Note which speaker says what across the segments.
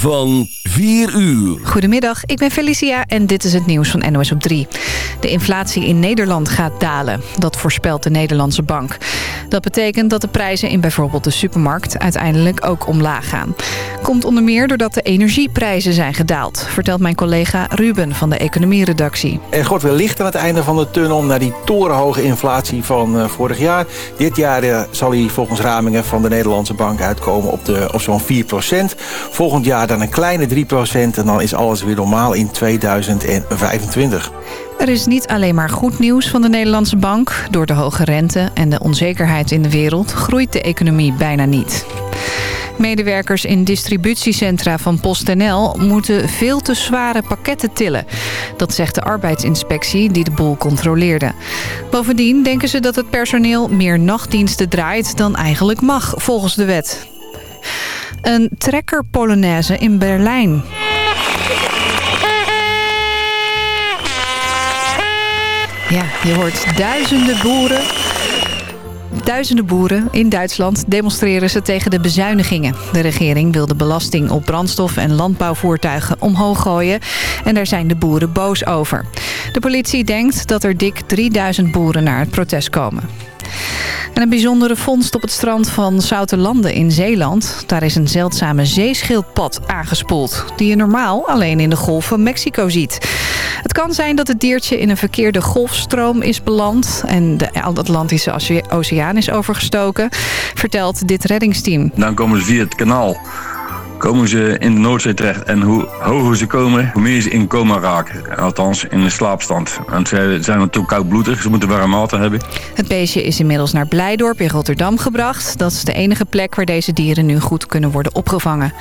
Speaker 1: van 4 uur.
Speaker 2: Goedemiddag, ik ben Felicia en dit is het nieuws van NOS op 3. De inflatie in Nederland gaat dalen. Dat voorspelt de Nederlandse bank. Dat betekent dat de prijzen in bijvoorbeeld de supermarkt uiteindelijk ook omlaag gaan. Komt onder meer doordat de energieprijzen zijn gedaald, vertelt mijn collega Ruben van de economieredactie.
Speaker 3: Er wordt weer licht aan het einde van de tunnel naar die torenhoge inflatie van uh, vorig jaar. Dit jaar uh, zal hij volgens ramingen van de Nederlandse bank uitkomen op, de, op zo'n 4% Volgend jaar dan een kleine 3% en dan is alles weer normaal in 2025.
Speaker 2: Er is niet alleen maar goed nieuws van de Nederlandse bank. Door de hoge rente en de onzekerheid in de wereld groeit de economie bijna niet. Medewerkers in distributiecentra van PostNL moeten veel te zware pakketten tillen. Dat zegt de arbeidsinspectie die de boel controleerde. Bovendien denken ze dat het personeel meer nachtdiensten draait dan eigenlijk mag volgens de wet. Een trekker Polonaise in Berlijn. Ja, je hoort duizenden boeren Duizenden boeren in Duitsland demonstreren ze tegen de bezuinigingen. De regering wil de belasting op brandstof en landbouwvoertuigen omhoog gooien. En daar zijn de boeren boos over. De politie denkt dat er dik 3000 boeren naar het protest komen. En een bijzondere vondst op het strand van Zoutelanden in Zeeland. Daar is een zeldzame zeeschildpad aangespoeld... die je normaal alleen in de golf van Mexico ziet. Het kan zijn dat het diertje in een verkeerde golfstroom is beland... en de Atlantische Oceaan is overgestoken, vertelt dit reddingsteam.
Speaker 4: Dan komen ze via het kanaal komen ze in de Noordzee terecht. En hoe hoger ze komen, hoe meer ze in coma raken. Althans, in de slaapstand. Want ze zijn natuurlijk koudbloedig, ze moeten warm water hebben.
Speaker 2: Het beestje is inmiddels naar Blijdorp in Rotterdam gebracht. Dat is de enige plek waar deze dieren nu goed kunnen worden opgevangen.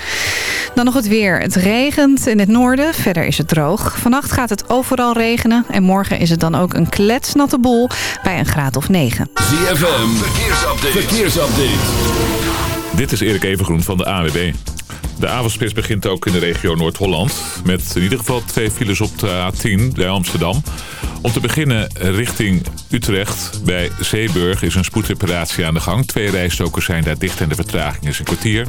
Speaker 2: Dan nog het weer. Het regent in het noorden, verder is het droog. Vannacht gaat het overal regenen. En morgen is het dan ook een kletsnatte bol bij een graad of 9.
Speaker 1: ZFM, verkeersupdate. verkeersupdate.
Speaker 5: Dit is Erik Evengroen van de AWB. De avondspits begint ook in de regio Noord-Holland. Met in ieder geval twee files op de A10 bij Amsterdam. Om te beginnen richting Utrecht. Bij Zeeburg is een spoedreparatie aan de gang. Twee rijstokers zijn daar dicht en de vertraging is een kwartier.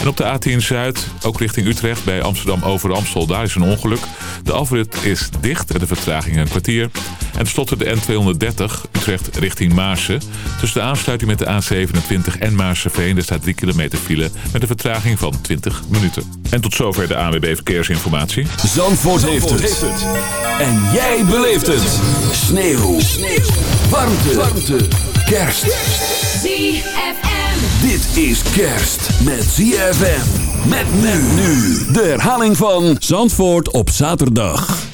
Speaker 5: En op de A10 Zuid, ook richting Utrecht, bij Amsterdam over Amstel, daar is een ongeluk. De afrit is dicht en de vertraging een kwartier. En tenslotte de N230, Utrecht richting Maarsen. Tussen de aansluiting met de A27 en Maarsenveen, er staat 3 kilometer file met een vertraging van 20 minuten. En tot zover de ANWB Verkeersinformatie.
Speaker 1: Zandvoort, heeft, het. En jij beleeft het. Sneeuw. Sneeuw. Warmte. Warmte. Kerst.
Speaker 6: ZFM.
Speaker 1: Dit is kerst met ZFM. Met men nu. De herhaling van Zandvoort op zaterdag.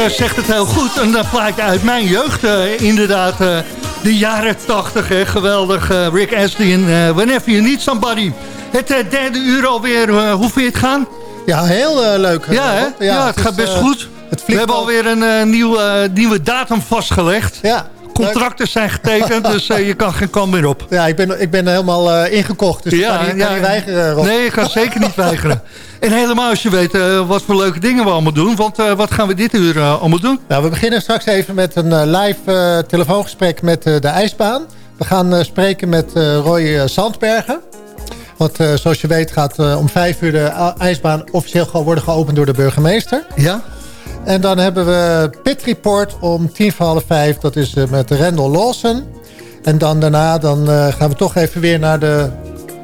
Speaker 6: Richard zegt het heel goed. En dat plaatje uit mijn jeugd inderdaad. de jaren 80, geweldig. Rick Astley en Whenever You Need Somebody. Het derde uur alweer. hoe vind je het gaan?
Speaker 7: Ja, heel leuk.
Speaker 6: Ja, hè? ja, het, gaat best goed. We hebben alweer een nieuwe, nieuwe datum vastgelegd. Ja contracten zijn getekend, dus uh, je kan geen kant meer op.
Speaker 7: Ja, ik ben, ik ben helemaal uh, ingekocht, dus ja, ik kan, niet, ja, weigeren, Rob.
Speaker 6: Nee, ik kan zeker niet weigeren. En helemaal als je weet uh, wat voor leuke dingen we allemaal doen. Want wat gaan we dit uur allemaal doen?
Speaker 7: Nou, we beginnen straks even met een live telefoongesprek met de ijsbaan. We gaan spreken met Roy Sandbergen. Want zoals je weet gaat om vijf uur de ijsbaan officieel worden geopend door de burgemeester.
Speaker 6: Ja.
Speaker 7: En dan hebben we Pit Report om tien voor half vijf. Dat is uh, met Randall Lawson. En dan daarna dan, uh, gaan we toch even weer naar de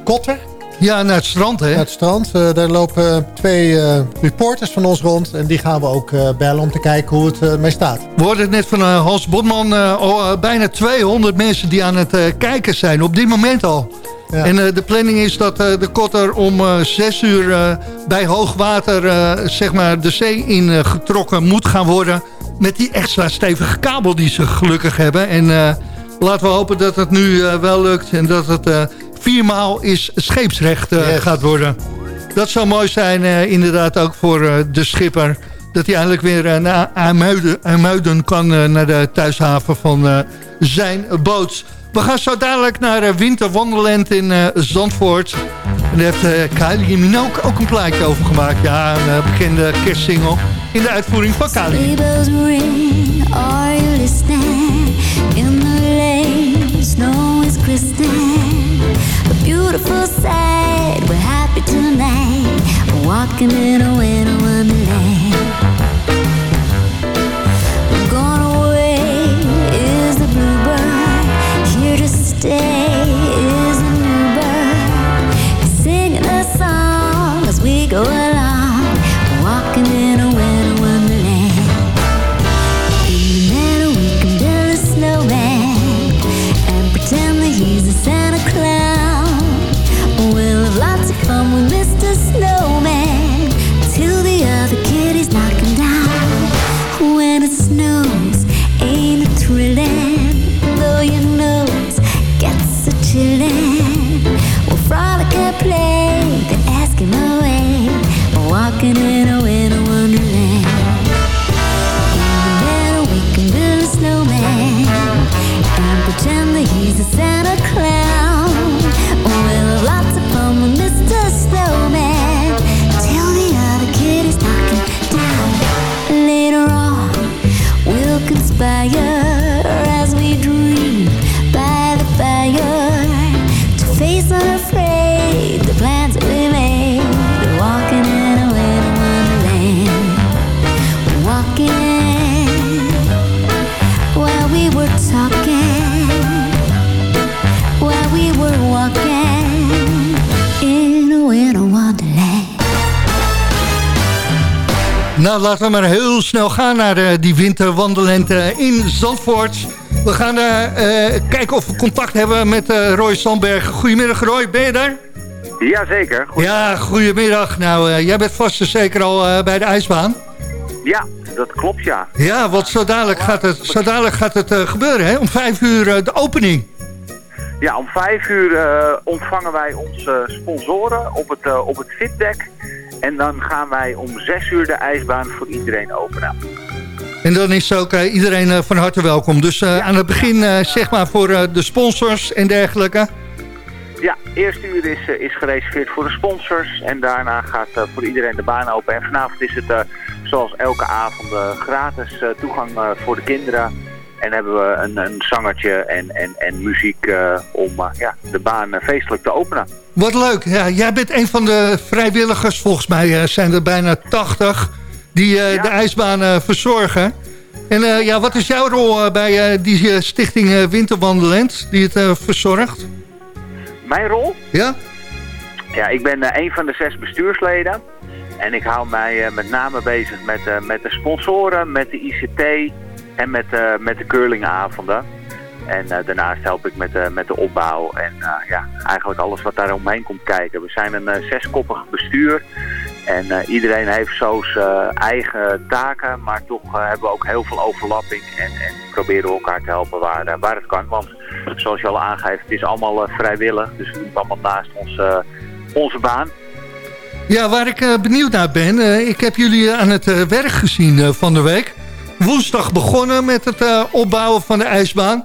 Speaker 7: Kotter.
Speaker 6: Ja, naar het strand, hè?
Speaker 7: Naar het strand. Uh, daar lopen twee reporters van ons rond. En die gaan we ook bellen om te kijken hoe het mee staat.
Speaker 6: We hoorden het net van Hans Botman. Oh, bijna 200 mensen die aan het kijken zijn. Op dit moment al. En de planning is dat de kotter om uh, zes uur bij hoogwater zeg maar de zee ingetrokken moet gaan worden. Met die extra stevige kabel die ze gelukkig hebben. En laten we hopen dat het nu wel lukt. En dat het viermaal is scheepsrecht gaat worden. Dat zou mooi zijn inderdaad ook voor de schipper. Dat hij eindelijk weer naar Amuiden, kan naar de thuishaven van zijn boot. We gaan zo dadelijk naar uh, Winter Wonderland in uh, Zandvoort. En daar heeft uh, Kylie Minogue ook een plaatje over gemaakt. Ja, een bekende kerstsingle in de uitvoering van Kylie. ring, are you listening? In the lane, snow is glistening. A beautiful sight, we're happy tonight. Walking in a winter wonderland. day is laten we maar heel snel gaan naar uh, die winterwandelend uh, in Zandvoort. We gaan uh, kijken of we contact hebben met Roy Sandberg. Goedemiddag Roy, ben je daar?
Speaker 8: Jazeker.
Speaker 6: Ja, goedemiddag. Nou, jij bent vast en zeker al bij de ijsbaan.
Speaker 8: Ja, dat klopt ja.
Speaker 6: Ja, want zo dadelijk gaat het, zo dadelijk gaat het gebeuren, hè? Om vijf uur de opening.
Speaker 8: Ja, om vijf uur ontvangen wij onze sponsoren op het, op het fitdeck. En dan gaan wij om zes uur de ijsbaan voor iedereen openen.
Speaker 6: En dan is ook uh, iedereen uh, van harte welkom. Dus uh, aan het begin zeg maar voor de sponsors en dergelijke.
Speaker 8: Ja, eerste uur is, is gereserveerd voor de sponsors. En daarna gaat voor iedereen de baan open. En vanavond is het zoals elke avond gratis toegang voor de kinderen. En hebben we een, een zangertje en, en, en muziek om ja, de baan feestelijk te openen.
Speaker 6: Wat leuk. Ja, jij bent een van de vrijwilligers. Volgens mij uh, zijn er bijna 80 die uh, de ijsbaan uh, verzorgen. En ja, wat is jouw rol bij die stichting Winterwandelend die het verzorgt?
Speaker 8: Mijn rol?
Speaker 6: Ja.
Speaker 8: Ja, ik ben een van de zes bestuursleden. En ik hou mij met name bezig met, met de sponsoren, met de ICT en met, met de curlingavonden. En uh, daarnaast help ik met, uh, met de opbouw en ja, eigenlijk alles wat daar omheen komt kijken. We zijn een zeskoppig bestuur En iedereen heeft zo zijn eigen taken, maar toch hebben we ook heel veel overlapping en, en proberen we elkaar te helpen waar, waar het kan. Want zoals je al aangeeft, het is allemaal vrijwillig, dus we doen allemaal naast onze, onze baan.
Speaker 6: Ja, waar ik benieuwd naar ben, ik heb jullie aan het werk gezien van de week. Woensdag begonnen met het opbouwen van de ijsbaan.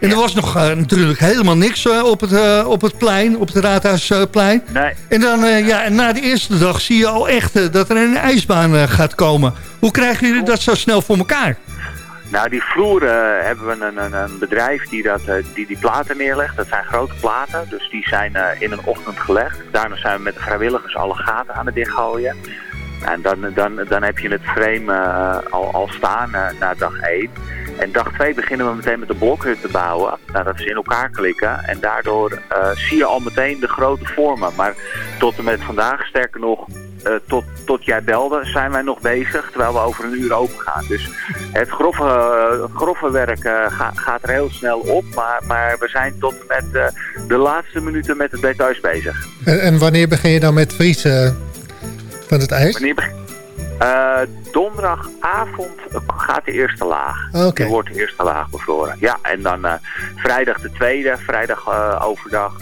Speaker 6: En er was nog uh, natuurlijk helemaal niks uh, op, het, op het plein, op het Raadhuisplein.
Speaker 8: Nee.
Speaker 6: En dan, ja, na de eerste dag zie je al echt dat er een ijsbaan gaat komen. Hoe krijgen jullie dat zo snel voor elkaar?
Speaker 8: Nou, die vloer hebben we een, een, een, bedrijf die, dat, die die platen neerlegt. Dat zijn grote platen, dus die zijn in een ochtend gelegd. Daarna zijn we met de vrijwilligers alle gaten aan het dichtgooien. En dan, dan, dan heb je het frame al, al staan na dag 1. En dag 2 beginnen we meteen met de blokhut te bouwen. Nou, dat ze in elkaar klikken. En daardoor uh, zie je al meteen de grote vormen. Maar tot en met vandaag, sterker nog, tot, tot jij belde, zijn wij nog bezig. Terwijl we over een uur open gaan. Dus het grove, grove werk ga, gaat er heel snel op. Maar, maar we zijn tot en met de laatste minuten met het details bezig.
Speaker 7: En, en wanneer begin je dan met vriezen van het ijs?
Speaker 8: Wanneer uh, donderdagavond gaat de eerste laag.
Speaker 7: Okay.
Speaker 8: wordt de eerste laag bevroren. Ja, en dan uh, vrijdag de tweede, vrijdag uh, overdag.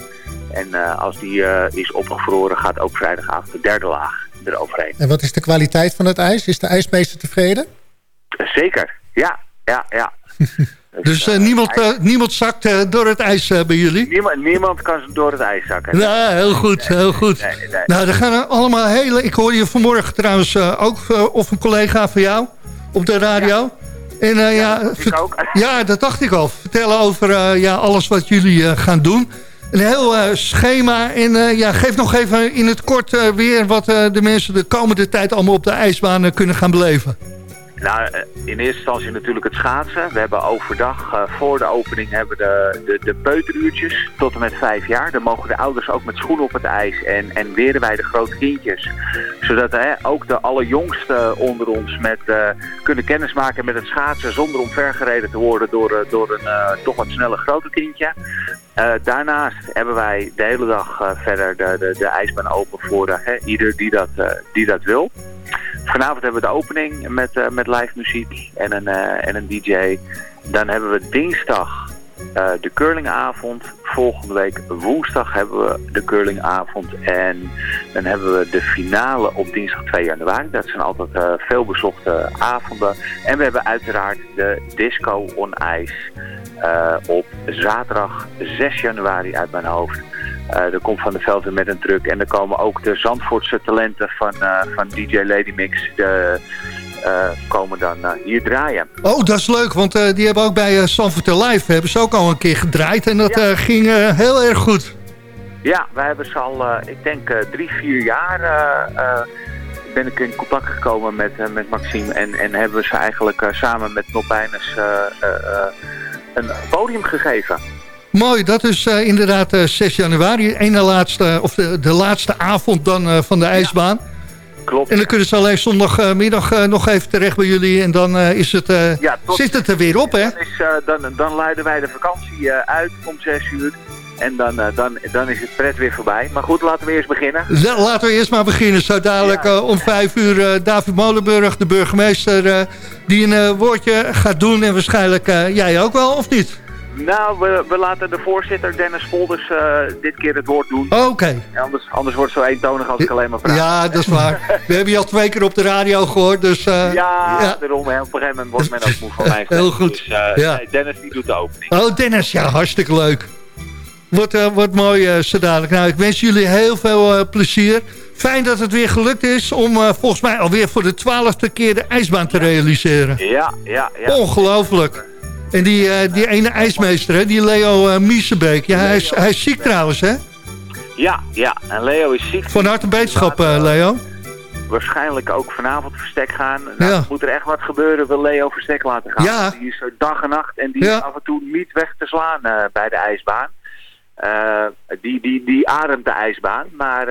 Speaker 8: En als die is opgevroren gaat ook vrijdagavond de derde laag eroverheen.
Speaker 7: En wat is de kwaliteit van het ijs? Is de ijsmeester tevreden?
Speaker 8: Zeker, ja. ja, ja.
Speaker 6: Dus uh, niemand, uh, niemand zakt uh, door het ijs bij jullie?
Speaker 8: Niemand, niemand kan door het ijs zakken.
Speaker 6: Ja, heel goed,
Speaker 8: nee,
Speaker 6: heel goed.
Speaker 8: Nee, nee,
Speaker 6: nou, er gaan allemaal hele... Ik hoorde je vanmorgen trouwens ook, of een collega van jou, op de radio.
Speaker 8: Ja.
Speaker 6: En,
Speaker 8: ja,
Speaker 6: ja,
Speaker 8: dat ook.
Speaker 6: ja, dat dacht ik al. Vertellen over ja, alles wat jullie gaan doen. Een heel schema. En ja, geef nog even in het kort weer wat de mensen de komende tijd allemaal op de ijsbaan kunnen gaan beleven.
Speaker 8: Nou, in eerste instantie natuurlijk het schaatsen. We hebben overdag, uh, voor de opening, hebben de, de, de peuteruurtjes tot en met vijf jaar. Dan mogen de ouders ook met schoenen op het ijs en, en wij de grote kindjes. Zodat hè, ook de allerjongsten onder ons met, uh, kunnen kennismaken met het schaatsen zonder omvergereden te worden door, door een toch wat snelle grote kindje. daarnaast hebben wij de hele dag verder de, de, de ijsbaan open voor hè, ieder die dat, die dat wil. Vanavond hebben we de opening met, uh, met live muziek en een, uh, en een DJ. Dan hebben we dinsdag uh, de curlingavond. Volgende week woensdag hebben we de curlingavond. En dan hebben we de finale op dinsdag 2 januari. Dat zijn altijd veel bezochte avonden. En we hebben uiteraard de disco on ice op zaterdag 6 januari uit mijn hoofd. Uh, er komt Van de Velden met een truck. En er komen ook de Zandvoortse talenten van, uh, van DJ Lady Mix. De, uh, komen dan hier draaien.
Speaker 6: Oh, dat is leuk, want die hebben ook bij Zandvoort Live hebben ze ook al een keer gedraaid. En dat ja. ging heel erg goed.
Speaker 8: Ja, wij hebben ze al, ik denk drie, vier jaar ben ik in contact gekomen met, met Maxime. En, en hebben we ze eigenlijk samen met Nobijnes een podium gegeven.
Speaker 6: Mooi, dat is uh, inderdaad uh, 6 januari. Ene laatste, of de, de laatste avond dan uh, van de ijsbaan.
Speaker 8: Ja, klopt.
Speaker 6: En dan kunnen ze alleen zondagmiddag nog even terecht bij jullie. En dan is het,
Speaker 8: ja, tot,
Speaker 6: zit het er weer op, hè?
Speaker 8: Dan, is, dan, dan leiden wij de vakantie uit om 6 uur. En dan, dan, dan is het pret weer voorbij. Maar goed, laten we eerst beginnen.
Speaker 6: Laten we eerst maar beginnen. Zo dadelijk ja. om vijf uur David Molenburg, de burgemeester... die een woordje gaat doen. En waarschijnlijk jij ook wel, of niet?
Speaker 8: Nou, we, we laten de voorzitter Dennis Volders uh, dit keer het woord doen.
Speaker 6: Oké. Okay.
Speaker 8: Anders, anders wordt het zo eentonig als ik alleen maar praat.
Speaker 6: Ja, dat is waar. we hebben je al twee keer op de radio gehoord, dus... Uh,
Speaker 8: ja, ja, daarom. Op een gegeven moment wordt men ook moe van mij.
Speaker 6: Heel goed.
Speaker 8: Dus, uh, ja. nee, Dennis die doet de opening.
Speaker 6: Oh, Dennis, ja, hartstikke leuk. Uh, wordt mooi zo dadelijk. Nou, ik wens jullie heel veel plezier. Fijn dat het weer gelukt is om volgens mij alweer voor de twaalfde keer de ijsbaan te realiseren.
Speaker 8: Ja, ja, ja.
Speaker 6: Ongelooflijk. En die, uh, die ene ijsmeester, hè, die Leo uh, Miesebeek, ja, hij, is, hij is ziek trouwens, hè?
Speaker 8: Ja, ja, en Leo is ziek.
Speaker 6: Van harte beterschap, uh, Leo.
Speaker 8: Waarschijnlijk ook vanavond verstek gaan. Nou, ja. Moet er echt wat gebeuren, wil Leo verstek laten gaan.
Speaker 6: Ja.
Speaker 8: Die is dag en nacht en die ja. is af en toe niet weg te slaan bij de ijsbaan. die, die, die ademt de ijsbaan, maar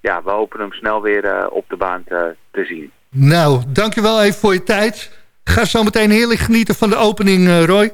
Speaker 8: ja, we hopen hem snel weer op de baan te, te zien.
Speaker 6: Nou, dankjewel even voor je tijd. Ga zo meteen heerlijk genieten van de opening, uh, Roy.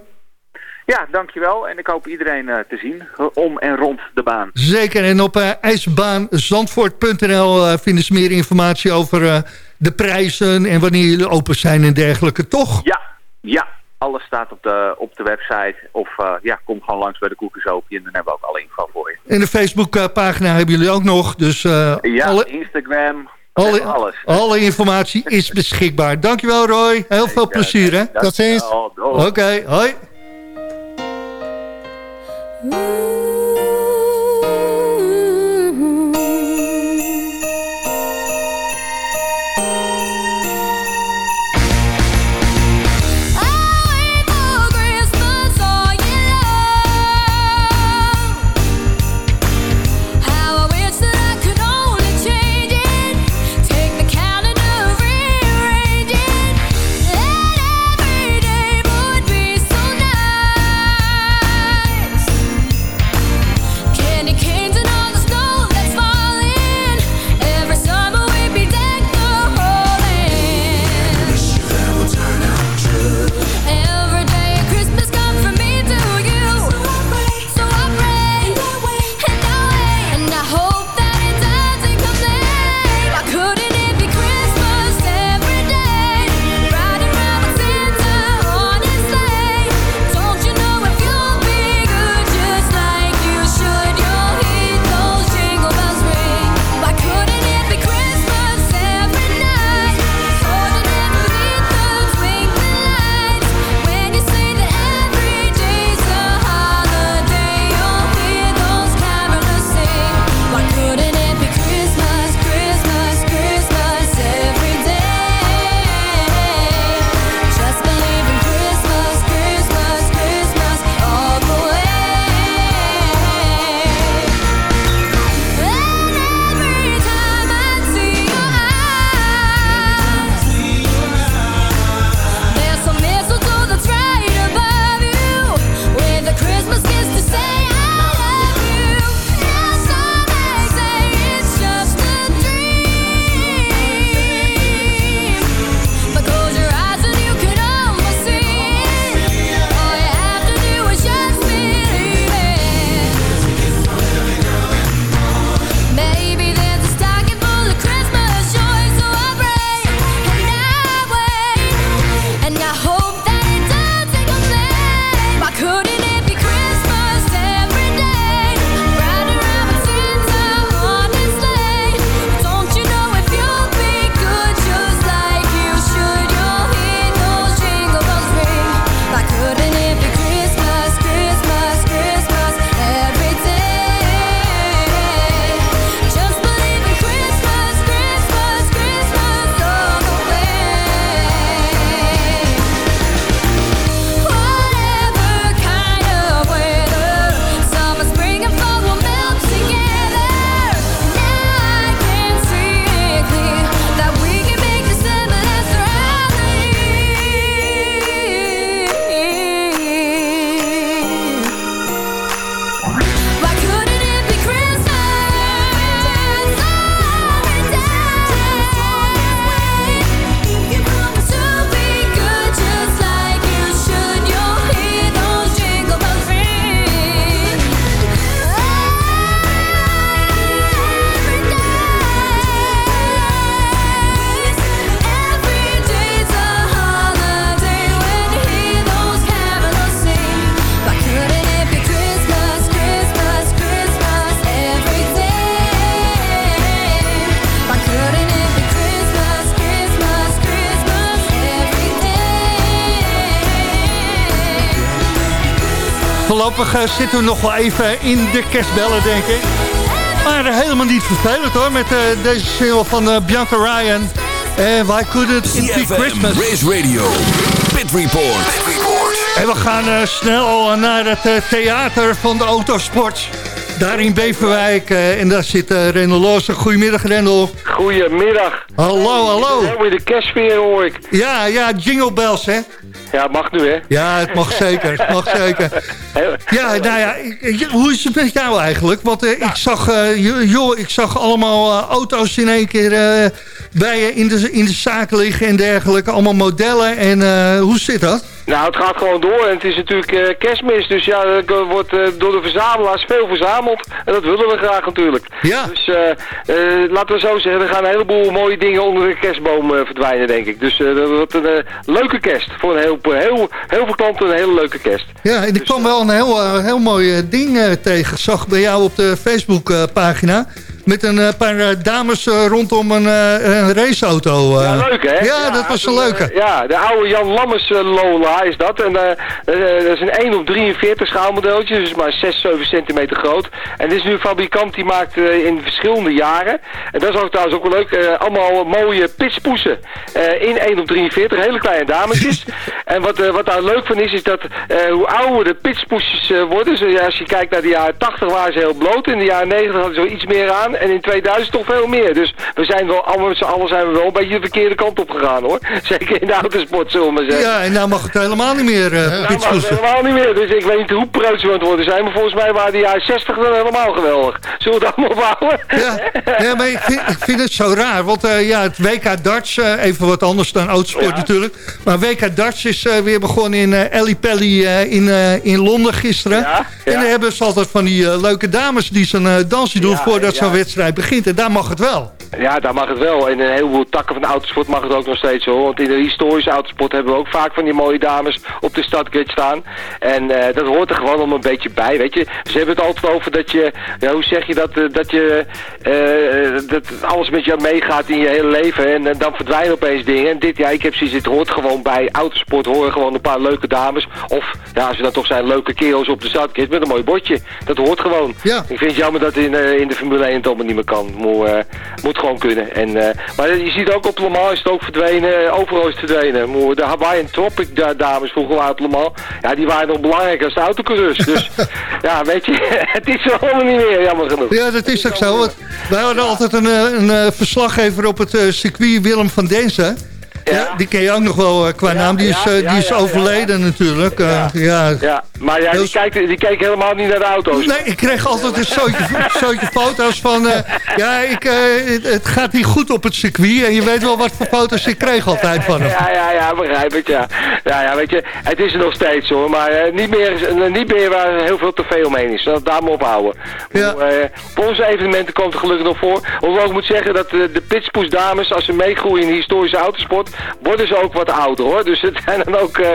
Speaker 8: Ja, dankjewel. En ik hoop iedereen te zien om en rond de baan.
Speaker 9: Zeker. En op ijsbaanzandvoort.nl vinden ze meer informatie over de prijzen en wanneer jullie open zijn en dergelijke, toch?
Speaker 8: Ja, ja. Alles staat op de, op de website. Of ja, kom gewoon langs bij de Koekersopie en dan hebben we ook alle info voor je.
Speaker 9: En de Facebookpagina hebben jullie ook nog. Dus,
Speaker 8: ja, alle... Instagram, alle, alles.
Speaker 9: alle informatie is beschikbaar. Dankjewel Roy. Heel veel plezier hè.
Speaker 7: Tot ziens.
Speaker 9: Oké, hoi. Voorlopig zitten we nog wel even in de kerstbellen, denk ik. Maar helemaal niet vervelend hoor, met uh, deze single van uh, Bianca Ryan. En Why Couldn't It Be Christmas.
Speaker 1: Race Radio, Pit Report.
Speaker 9: En we gaan snel naar het theater van de autosport. Daar in Beverwijk. en daar zit uh, Rendel Loos. Goedemiddag, Rendel.
Speaker 10: Goedemiddag.
Speaker 6: Hallo, hallo.
Speaker 10: In de kerstsfeer hoor ik.
Speaker 6: Ja, ja, jingle bells, hè?
Speaker 10: Ja, het mag nu, hè?
Speaker 6: Ja, het mag zeker, het mag zeker. Ja, nou ja, hoe is het met jou eigenlijk? Want eh, ik, zag, eh, joh, ik zag allemaal eh, auto's in één keer eh, bij je in de, in de zaak liggen en dergelijke. Allemaal modellen. En eh, hoe zit dat?
Speaker 10: Nou, het gaat gewoon door en het is natuurlijk eh, kerstmis, dus ja, er wordt eh, door de verzamelaars veel verzameld. En dat willen we graag natuurlijk.
Speaker 6: Ja.
Speaker 10: Dus eh, laten we zo zeggen, er gaan een heleboel mooie dingen onder de kerstboom verdwijnen, denk ik. Dus dat wordt een leuke kerst. Voor een heel, heel, heel veel klanten een hele leuke kerst.
Speaker 6: Ja, en ik kwam wel een heel, heel mooi ding tegen. Zag bij jou op de Facebookpagina. Met een eh, paar eh, dames eh, rondom een, een raceauto.
Speaker 10: Ja, leuk hè?
Speaker 6: Ja, dat was een leuke.
Speaker 10: ja, de oude Jan Lammers Lola is dat. En dat is een 1 op 43 schaalmodeltje, dus maar 6, 7 centimeter groot. En dit is nu een fabrikant die maakt in verschillende jaren. En dat is ook trouwens ook wel leuk. allemaal mooie pitspoesen in 1 op 43, hele kleine dametjes. en wat, wat daar leuk van is, is dat hoe ouder de pitspoesjes worden. Dus, als je kijkt naar de jaren 80 waren ze heel bloot. In de jaren 90 hadden ze zo iets meer aan. En in 2000 toch veel meer. Dus we zijn wel, allemaal met z'n allen zijn we wel een beetje de verkeerde kant op gegaan hoor. Zeker in de autosport zullen we maar zeggen.
Speaker 6: Ja, en nou mag het helemaal niet meer, eh
Speaker 10: Nou,
Speaker 6: pitspoesen.
Speaker 10: helemaal niet meer. Dus ik weet niet hoe preuts we aan het worden zijn. Maar volgens mij waren de jaren 60 dan helemaal geweldig. Zullen we dat maar ophouden?
Speaker 6: Ja, ja, maar ik vind, ik vind het zo raar. Want eh, ja, het WK darts, eh, even wat anders dan autosport
Speaker 10: Ja.
Speaker 6: natuurlijk. Maar WK darts is weer begonnen in eh Ellie Pelly in, in Londen gisteren.
Speaker 10: Ja.
Speaker 6: En dan hebben ze altijd van die leuke dames die zo'n dansje doen voordat
Speaker 10: ja.
Speaker 6: zo'n wedstrijd begint. En daar mag het wel.
Speaker 10: Ja, daar mag het wel. En in een heleboel takken van de autosport mag het ook nog steeds hoor. Want in de historische autosport hebben we ook vaak van die mooie dames op de startgrid staan. En eh, dat hoort er gewoon om een beetje bij, weet je. Ze hebben het altijd over dat je, ja, hoe zeg je dat, eh, dat je, eh, dat alles met je meegaat in je hele leven. En, dan verdwijnen opeens dingen. En dit, ja, ik heb zoiets, het hoort gewoon bij autosport, horen gewoon een paar leuke dames. Of, ja, als ze dan toch zijn, leuke kerels op de startgrid met een mooi bordje. Dat hoort gewoon.
Speaker 6: Ja.
Speaker 10: Ik vind het jammer dat in, in de Formule 1 het allemaal niet meer kan. Moet, moet gewoon kunnen. En, eh, maar je ziet ook op Le Mans is het ook verdwenen. Overal is het verdwenen. De Hawaiian Tropic da- dames vroeger uit Le Mans. Ja, die waren nog belangrijker als de autocoureurs. Dus ja, weet je, het is er allemaal niet meer, jammer genoeg.
Speaker 6: Ja, dat is ook zo. Want wij hadden altijd een, eh, een eh, verslaggever op het circuit, Willem van Denzen. Ja. die ken je ook nog wel eh, qua naam. Die is, eh, die is overleden natuurlijk. Eh, ja.
Speaker 10: Ja, maar ja, die, kijkt, die kijkt helemaal niet naar de auto's.
Speaker 6: Nee, ik kreeg altijd een zootje, zootje foto's van... ja, ik, het, gaat niet goed op het circuit. En je weet wel wat voor foto's ik kreeg altijd van hem.
Speaker 10: Ja, ja, ja, begrijp ik, ja. Ja, ja, weet je, het is er nog steeds hoor, maar niet, meer, niet meer waar heel veel tv omheen is. Dat daar maar ophouden.
Speaker 6: Ja.
Speaker 10: Voor onze evenementen komt er gelukkig nog voor. Hoewel ik moet zeggen dat de pitspoes dames, als ze meegroeien in de historische autosport, worden ze ook wat ouder hoor. Dus het zijn dan ook, eh,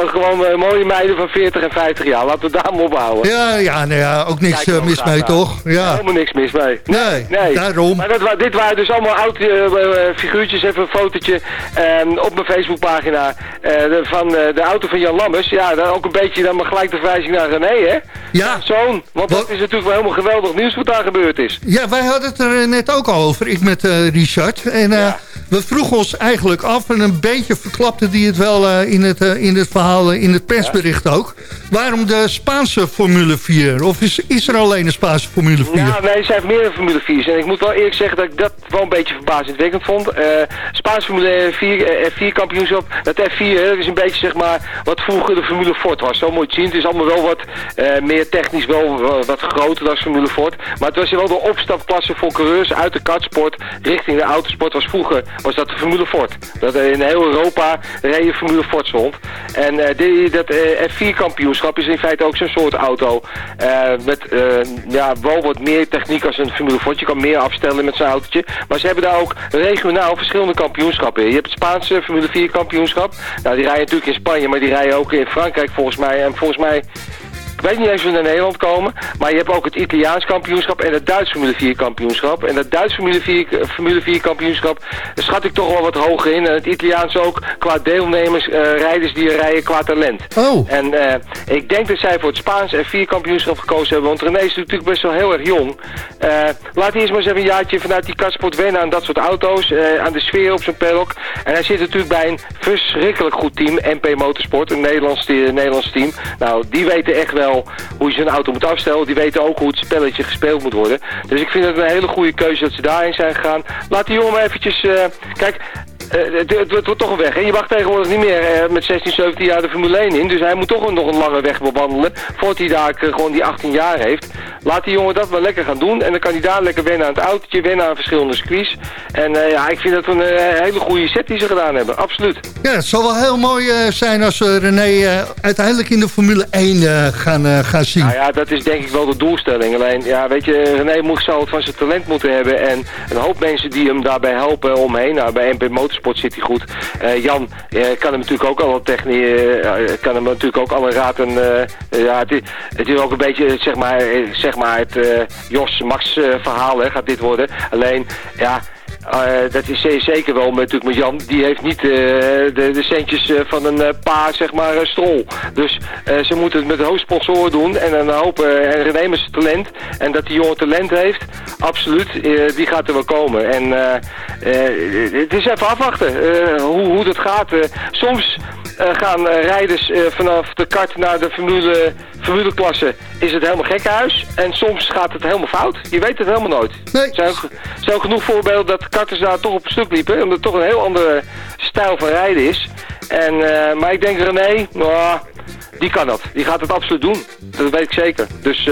Speaker 10: ook gewoon eh, mooie meiden van 40 en 50 jaar. Laten we daar maar ophouden.
Speaker 6: Ja, ja, nou ja ook niks
Speaker 10: Kijk
Speaker 6: eh, mis mee, toch? Ja.
Speaker 10: Helemaal niks mis mee.
Speaker 6: Nee,
Speaker 10: Nee,
Speaker 6: daarom.
Speaker 10: Maar dat, dit waren dus allemaal oude eh, figuurtjes. Even een fotootje ehm, op mijn Facebookpagina van de auto van Jan Lammers. Ja, dan ook een beetje dan maar gelijk de verwijzing naar René, hè?
Speaker 6: Ja.
Speaker 10: Zoon. Want
Speaker 6: Wat-
Speaker 10: dat is natuurlijk wel helemaal geweldig nieuws wat daar gebeurd is.
Speaker 6: Ja, wij hadden het er net ook al over, ik met Richard. En we vroegen ons eigenlijk af, en een beetje verklapte die het wel eh, in, het, eh, in het verhaal, eh, in het persbericht ook. Waarom de Spaanse Formule 4? Of is, is er alleen een Spaanse Formule 4?
Speaker 10: Ja, nee, ze heeft meerdere Formule 4's. En ik moet wel eerlijk zeggen dat ik dat wel een beetje verbazingwekkend vond. Eh Spaans Formule 4, eh, F4 kampioenschap, dat F4 hè, dat is een beetje zeg maar wat vroeger de Formule Ford was. Zo moet je zien. Het is allemaal wel wat meer technisch, wel wa- wat groter dan Formule Ford. Maar het was wel de opstapklasse voor coureurs uit de kartsport richting de autosport. Was vroeger was dat de Formule Ford. Dat in heel Europa reden Formule Fords rond. En eh, dat eh, F4 kampioenschap is in feite ook zo'n soort auto. eh, met ja, wel wat meer techniek als een Formule Ford. Je kan meer afstellen met zo'n autootje. Maar ze hebben daar ook regionaal verschillende kampioenschappen in. Je hebt het Spaanse Formule 4 kampioenschap. Nou, die rijden natuurlijk in Spanje, maar die rijden ook in Frankrijk volgens mij. En volgens mij ik weet niet eens of ze naar Nederland komen. Maar je hebt ook het Italiaans kampioenschap en het Duits Formule 4 kampioenschap. En het Duits Formule 4, eh, Formule 4 kampioenschap schat ik toch wel wat hoger in. En het Italiaans ook qua deelnemers, eh, rijders die rijden qua talent.
Speaker 6: Oh,
Speaker 10: En eh, ik denk dat zij voor het Spaans F4 kampioenschap gekozen hebben. Want René is natuurlijk best wel heel erg jong. Eh, laat hij eerst maar eens even een jaartje vanuit die kartsport wennen aan dat soort auto's. aan de sfeer op zijn paddock. En hij zit natuurlijk bij een verschrikkelijk goed team. MP Motorsport, een Nederlands, Nederlands team. Nou, die weten echt wel hoe je zo'n auto moet afstellen. Die weten ook hoe het spelletje gespeeld moet worden. Dus ik vind het een hele goede keuze dat ze daarin zijn gegaan. Laat die jongen eventjes... kijk, uh, het, wordt toch een weg. En je mag tegenwoordig niet meer uh, met 16, 17 jaar de Formule 1 in. Dus hij moet toch nog een lange weg bewandelen. Voordat hij daar gewoon die 18 jaar heeft. Laat die jongen dat wel lekker gaan doen. En dan kan hij daar lekker wennen aan het autootje. Wennen aan verschillende circuits. En ja, ik vind dat een hele goede set die ze gedaan hebben. Absoluut.
Speaker 6: Ja, het zal wel heel mooi zijn als we René uiteindelijk in de Formule 1 gaan, gaan zien.
Speaker 10: Nou ja, dat is denk ik wel de doelstelling. Alleen, ja, weet je, René moet, zal het van zijn talent moeten hebben. En een hoop mensen die hem daarbij helpen omheen. Nou, bij MP Motorsport Sport zit hij goed. Jan kan hem natuurlijk ook alle techniek, uh, kan hem natuurlijk ook alle raad en ja, het is, het is ook een beetje zeg maar, zeg maar het Jos Max verhaal hè, gaat dit worden. Alleen ja. Uh, dat is zeker wel met, natuurlijk met Jan. Die heeft niet uh, de, de, centjes uh, van een pa, zeg maar, strol. Dus ze moeten het met de hoofdsponsoren doen. En dan hopen en René talent. En dat die jongen talent heeft, absoluut, die gaat er wel komen. En het is even afwachten hoe, hoe dat gaat. soms uh, gaan uh, rijders uh, vanaf de kart naar de formule, formuleklasse is het helemaal gekkenhuis. En soms gaat het helemaal fout. Je weet het helemaal nooit. Nee. Er zijn, genoeg voorbeelden dat karters daar toch op een stuk liepen. Omdat het toch een heel andere stijl van rijden is. En, maar ik denk René, nou, die kan dat. Die gaat het absoluut doen. Dat weet ik zeker. Dus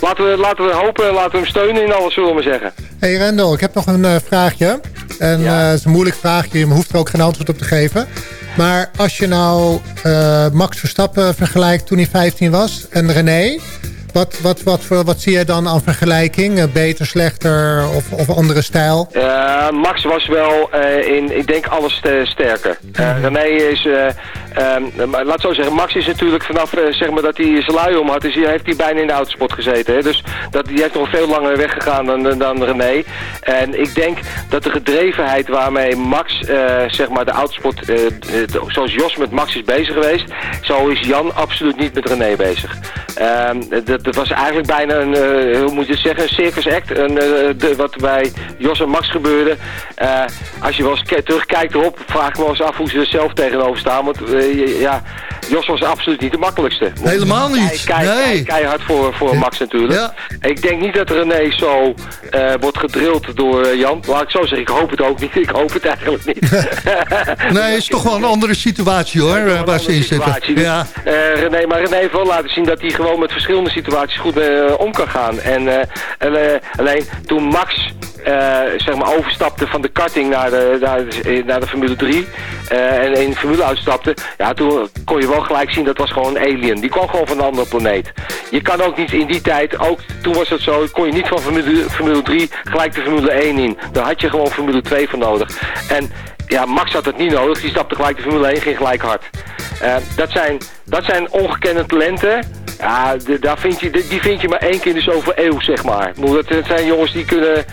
Speaker 10: laten, we, laten we hopen, laten we hem steunen in alles, zullen we maar zeggen.
Speaker 7: Hey Rendel, ik heb nog een vraagje. En het is een moeilijk vraagje, je hoeft er ook geen antwoord op te geven. Maar als je nou uh, Max Verstappen vergelijkt toen hij 15 was en René... Wat, wat, wat, wat, wat zie je dan aan vergelijking? Eh, beter, slechter of, of andere stijl?
Speaker 10: Uh, Max was wel uh, in, ik denk, alles sterker. Uh, René is, um, laat zo zeggen, Max is natuurlijk vanaf zeg maar dat hij zijn lui om had, heeft hij bijna in de autosport gezeten. Hè? Dus dat, die heeft nog veel langer weggegaan dan, dan René. En ik denk dat de gedrevenheid waarmee Max, zeg maar, de autosport, zoals Jos met Max is bezig geweest, zo is Jan absoluut niet met René bezig. Ehm, dat, dat was eigenlijk bijna een, uh, hoe moet je het zeggen, een circus act. Een, uh, de, wat bij Jos en Max gebeurde. Uh, als je wel eens terugkijkt erop, vraag ik me wel eens af hoe ze er zelf tegenover staan. Want ja, Jos was absoluut niet de makkelijkste.
Speaker 6: Helemaal niet.
Speaker 10: Kei, nee. keihard voor, voor Max natuurlijk. Ja. Ik denk niet dat René zo wordt gedrild door Jan. Laat ik zo zeggen, ik hoop het ook niet. Ik hoop het eigenlijk niet.
Speaker 6: nee, het is toch wel een andere situatie hoor, waar ze in zitten.
Speaker 10: Dus, ja. René, maar René heeft wel laten zien dat hij gewoon met verschillende situaties situaties goed uh, om kan gaan. En uh, alleen toen Max uh, zeg maar overstapte van de karting naar de, naar de, naar de Formule 3 en in de Formule uitstapte, ja, toen kon je wel gelijk zien dat was gewoon een alien. Die kwam gewoon van een andere planeet. Je kan ook niet in die tijd, ook toen was het zo, kon je niet van Formule, Formule 3 gelijk de Formule 1 in. Daar had je gewoon Formule 2 voor nodig. En ja, Max had het niet nodig. Die stapte gelijk de Formule 1, ging gelijk hard. Dat, zijn, dat zijn ongekende talenten. Ja, daar vind je, die vind je maar één keer in de zoveel eeuw, zeg maar. Het zijn jongens die kunnen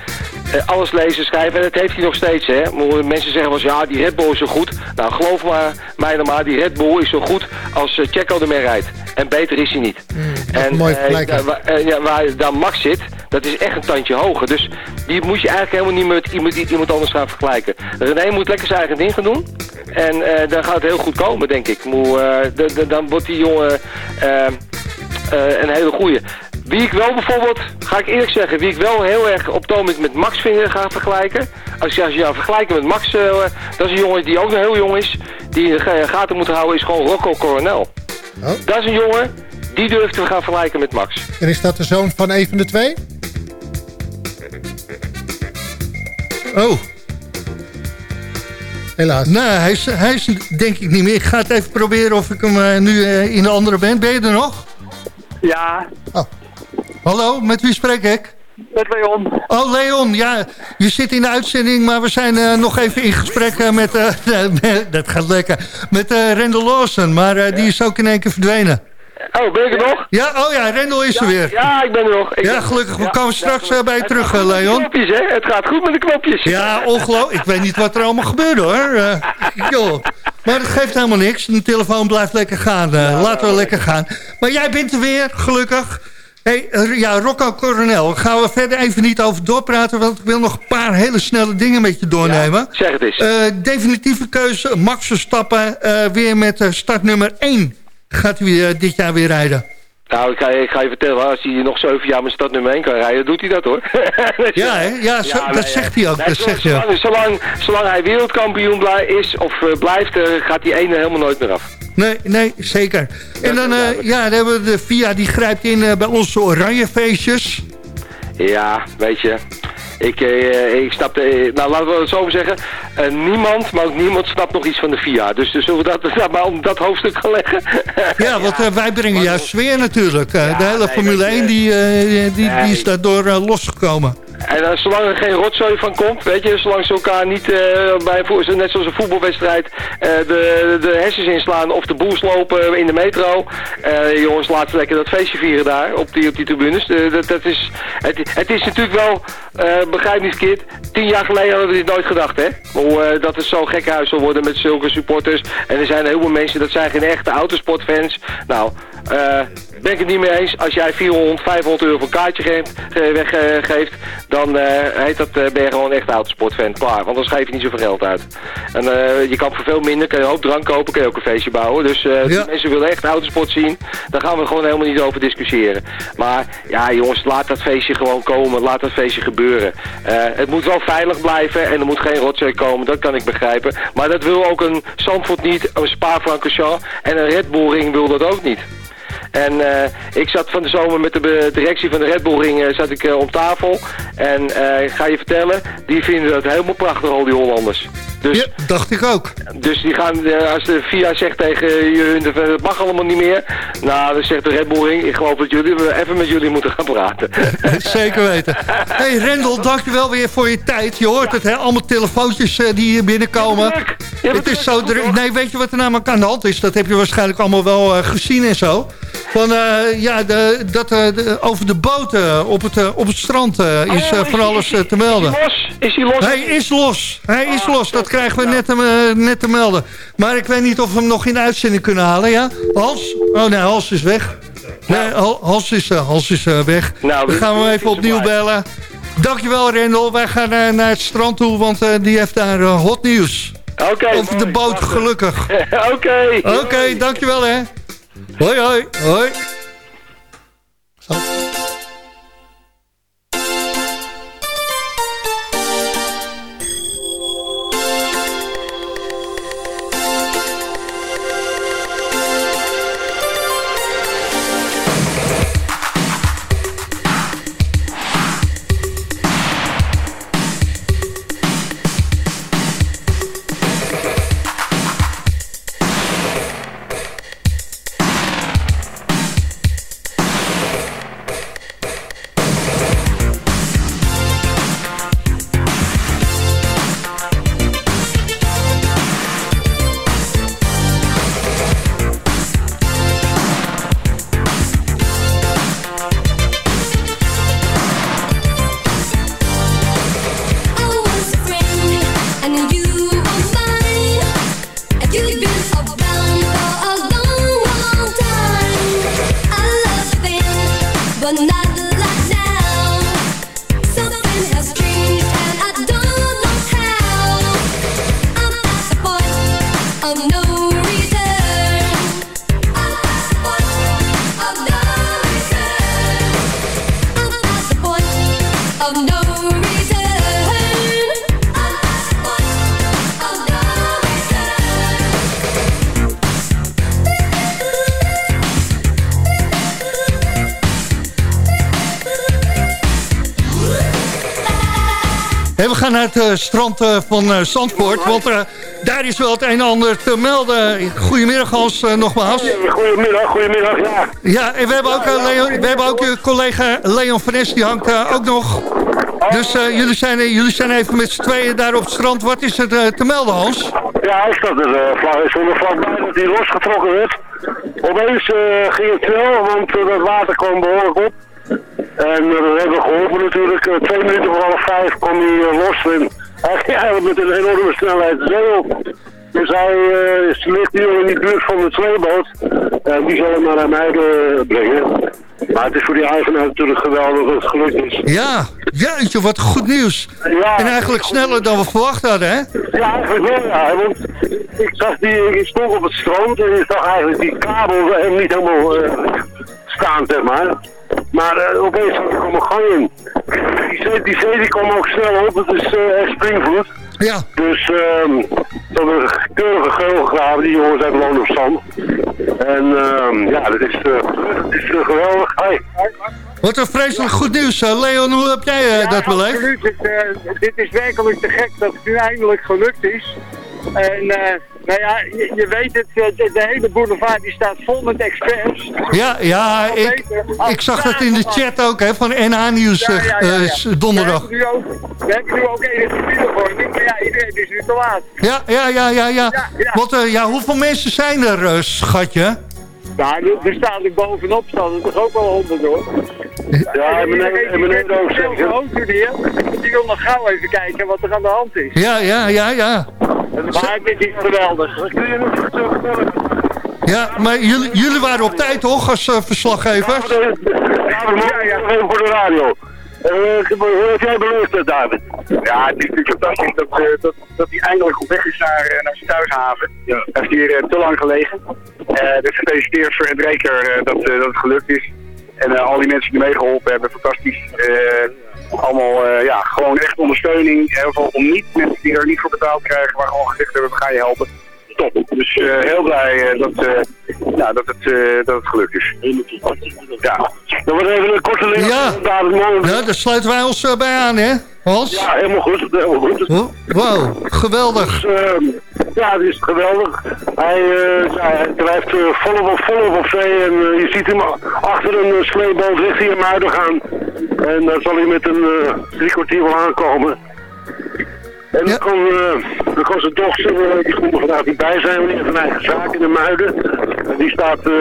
Speaker 10: uh, alles lezen, schrijven. En dat heeft hij nog steeds, hè. Mensen zeggen wel eens, ja, die Red Bull is zo goed. Nou, geloof maar, mij dan maar, die Red Bull is zo goed als uh, Checo ermee rijdt. En beter is hij niet.
Speaker 7: Mm, en mooi
Speaker 10: uh, ja, waar daar Max zit, dat is echt een tandje hoger. Dus die moet je eigenlijk helemaal niet met iemand, iemand anders gaan vergelijken. René moet lekker zijn eigen ding gaan doen. En uh, dan gaat het heel goed komen, denk ik. Moe, dan wordt die jongen uh, een hele goeie. Wie ik wel bijvoorbeeld, ga ik eerlijk zeggen, wie ik wel heel erg op toon met Max vind ga vergelijken. Als je, als je jou vergelijkt met Max, dat is een jongen die ook nog heel jong is. Die in de gaten moet houden, is gewoon Rocco Coronel. Oh. Dat is een jongen, die durft te gaan vergelijken met Max.
Speaker 7: En is dat de zoon van een van de twee?
Speaker 6: Oh.
Speaker 7: Helaas.
Speaker 6: Nee, hij is, hij is denk ik niet meer. Ik ga het even proberen of ik hem uh, nu uh, in de andere ben. Ben je er nog?
Speaker 11: Ja.
Speaker 6: Oh. Hallo, met wie spreek ik?
Speaker 11: Met Leon.
Speaker 6: Oh, Leon, ja. Je zit in de uitzending, maar we zijn uh, nog even in gesprek met... dat gaat lekker. Met Randall Lawson, maar die is ook in één keer verdwenen.
Speaker 10: Oh, ben ik er nog?
Speaker 6: Ja, oh ja, Rendel is
Speaker 10: ja,
Speaker 6: er weer.
Speaker 10: Ja, ik ben er nog. Ik
Speaker 6: ja, gelukkig. We komen straks ja, bij je terug, uh, Leon.
Speaker 10: knopjes, hè? Het gaat goed met de knopjes.
Speaker 6: Ja, ongelooflijk. Ik weet niet wat er allemaal gebeurde, hoor. Uh, joh. Maar dat geeft helemaal niks. De telefoon blijft lekker gaan. Uh, laten we lekker gaan. Maar jij bent er weer, gelukkig. Hey, ja, Rocco Coronel, gaan we verder even niet over doorpraten... want ik wil nog een paar hele snelle dingen met je doornemen. Ja,
Speaker 10: zeg het eens.
Speaker 6: definitieve keuze, Max Verstappen, weer met startnummer 1 gaat hij dit jaar weer rijden?
Speaker 10: Nou, ik ga, ik ga je vertellen, als hij nog zeven jaar met stad nummer 1 kan rijden, doet hij dat hoor.
Speaker 6: ja, hè? ja, zo, dat zegt hij ook.
Speaker 10: Nee,
Speaker 6: dat zegt hij ook.
Speaker 10: zolang, zolang, zolang hij wereldkampioen blij is of uh, blijft, uh, gaat die ene helemaal nooit meer af.
Speaker 6: Nee, nee, zeker. En dan, uh, ja, dan hebben we de VIA die grijpt in bij onze oranje feestjes.
Speaker 10: Ja, weet je. Ik, uh, ik snap, de, nou laten we het zo zeggen, uh, niemand, maar ook niemand snapt nog iets van de FIA. Dus, dus zullen we dat, nou, maar om dat hoofdstuk gaan leggen?
Speaker 6: ja, want wij brengen juist sfeer natuurlijk. Ja, de hele nee, Formule 1 die, die, die, nee. die is daardoor losgekomen.
Speaker 10: En uh, zolang er geen rotzooi van komt, weet je, zolang ze elkaar niet, uh, bij, net zoals een voetbalwedstrijd, uh, de, de hersens inslaan of de boels lopen in de metro. jongens, laten lekker dat feestje vieren daar, op die, op die tribunes. dat, dat is, het, het is natuurlijk wel, begrijp niet verkeerd, tien jaar geleden hadden we dit nooit gedacht, hè. Hoe, dat het zo'n gek huis zal worden met zulke supporters. En er zijn heel veel mensen, dat zijn geen echte autosportfans. Nou, ben ik het niet mee eens. Als jij 400, 500 euro voor een kaartje geeft, weggeeft, dan uh, heet dat, uh, ben je gewoon echt autosportfan. Klaar, want anders geef je niet zoveel geld uit. En uh, je kan voor veel minder, kan je een hoop drank kopen, kan je ook een feestje bouwen. Dus ja. mensen willen echt autosport zien, daar gaan we gewoon helemaal niet over discussiëren. Maar ja jongens, laat dat feestje gewoon komen, laat dat feestje gebeuren. het moet wel veilig blijven en er moet geen rotzooi komen, dat kan ik begrijpen. Maar dat wil ook een Zandvoort niet, een Spa-Francorchamps en een Red Bull Ring wil dat ook niet. En uh, ik zat van de zomer met de directie van de Red Bull Ring uh, zat ik, uh, om tafel. En ik ga je vertellen, die vinden dat helemaal prachtig, al die Hollanders.
Speaker 6: Dus, ja, dacht ik ook.
Speaker 10: Dus die gaan, als de FIA zegt tegen hun, dat mag allemaal niet meer. Nou, dan zegt de Red Bull Ring, ik geloof dat jullie even met jullie moeten gaan praten.
Speaker 6: Zeker weten. hey Rendel, dankjewel weer voor je tijd. Je hoort het, hè? allemaal telefoontjes die hier binnenkomen. Ja, het is zo druk. Nee, weet je wat er namelijk aan de hand is? Dat heb je waarschijnlijk allemaal wel gezien en zo. Van, uh, ja, de, dat, uh, de, over de boten op het, op het strand is van alles te melden.
Speaker 10: Is hij los?
Speaker 6: Hij is los. Hij is los. Dat krijgen we net, net te melden. Maar ik weet niet of we hem nog in de uitzending kunnen halen, ja? Hals? Oh nee, Hals is weg. Nee, Hals is, Hals is weg. Nou, Dan gaan we hem even opnieuw bellen. Dankjewel, Rendel. Wij gaan naar het strand toe, want die heeft daar hot nieuws.
Speaker 10: Oké. Okay,
Speaker 6: over de boot, gelukkig.
Speaker 10: Oké.
Speaker 6: Oké, okay, dankjewel, hè. Hoi, hoi, hoi. Zo. Strand uh, van uh, Zandvoort. Want daar is wel het een en ander te melden. Goedemiddag Hans, nogmaals.
Speaker 12: Goedemiddag, goedemiddag, ja.
Speaker 6: Ja, en we hebben ook, Leon, we hebben ook je collega Leon van Es, die hangt ook nog. Dus jullie, zijn, jullie zijn even met z'n tweeën daar op het strand. Wat is er te melden, Hans?
Speaker 12: Ja, ik stond er vlak, vlakbij dat hij losgetrokken werd. Opeens ging het snel, want dat water kwam behoorlijk op. En uh, dat hebben we geholpen natuurlijk. Uh, twee minuten voor half vijf kwam hij uh, los. En hij eigenlijk met een enorme snelheid de zee op. Dus hij uh, ligt hier in die buurt van de tweeboot. En die zal hem naar Muiden brengen. Maar het is voor die eigenaar natuurlijk geweldig dat het gelukt is.
Speaker 6: Ja, jeetje, wat goed nieuws. Ja, en eigenlijk sneller dan we verwacht hadden, hè?
Speaker 12: Ja, eigenlijk wel, ja. Want ik zag die, ik stond op het strand en ik zag eigenlijk die kabel hem niet helemaal... Uh, staan, zeg maar. Maar uh, opeens zat er een gang in. Die zee, die zee die kwam ook snel op, het is uh, echt springvloed.
Speaker 6: Ja.
Speaker 12: Dus um, ze hebben een keurige geul gegraven, die jongens uit Loon op Zand. En um, ja, dat is, uh, is uh, geweldig. Hey.
Speaker 6: Wat een vreselijk goed nieuws. Uh, Leon, hoe heb jij uh,
Speaker 11: ja,
Speaker 6: dat beleefd?
Speaker 11: Absoluut. Het, uh, dit is werkelijk te gek dat het nu eindelijk gelukt is. En nou ja, je, je, weet het, de, de hele boulevard die staat vol met experts.
Speaker 6: Ja, ja ik, ik zag dat in de chat ook, hè, van NH Nieuws ja, ja, ja, ja. donderdag.
Speaker 11: We hebben, nu ook, we hebben nu ook enige filevorming, maar ja, iedereen is nu te laat.
Speaker 6: Ja, ja, ja, ja. ja. Want, ja hoeveel mensen zijn er, schatje?
Speaker 11: Nou, er staat ik bovenop, staan er toch ook wel honderd hoor.
Speaker 12: Ja, en meneer, en meneer ook zeggen.
Speaker 11: Die wil nog gauw even kijken wat er aan de hand is.
Speaker 6: Ja, ja, ja, ja.
Speaker 11: Maar het is geweldig. Dat kun je vertellen.
Speaker 6: Ja, maar jullie, jullie waren op tijd toch als uh, verslaggever?
Speaker 12: Ja, ja, ja. voor de radio. Hoe heb jij beleefd, David?
Speaker 13: Ja, het is natuurlijk fantastisch dat, uh, dat, dat hij eindelijk op weg is naar, naar zijn thuishaven. Ja. Hij heeft hier te lang gelegen. dus gefeliciteerd voor het Reker dat, dat het gelukt is. En al die mensen die meegeholpen hebben, fantastisch. allemaal ja, gewoon echt ondersteuning. om niet mensen die er niet voor betaald krijgen, maar gewoon gezegd hebben, we gaan je helpen. Top. Dus heel blij dat, nou, dat, het, dat het gelukt is. Ja.
Speaker 12: Dan wordt even een korte link.
Speaker 6: Ja. ja, daar sluiten wij ons uh, bij aan, hè? Hans?
Speaker 12: Ja, helemaal goed. Helemaal goed.
Speaker 6: Wow, geweldig.
Speaker 12: Dus, uh, ja, het is geweldig. Hij, uh, hij drijft uh, volop, volop op zee en je ziet hem achter een sleeboot richting Muiden gaan. En dan zal hij met een drie kwartier wel aankomen. En dan, kon, uh, dan kon zijn dochter, uh, die kon er vandaag niet bij zijn, wanneer van eigen zaak in de Muiden. Die staat, uh,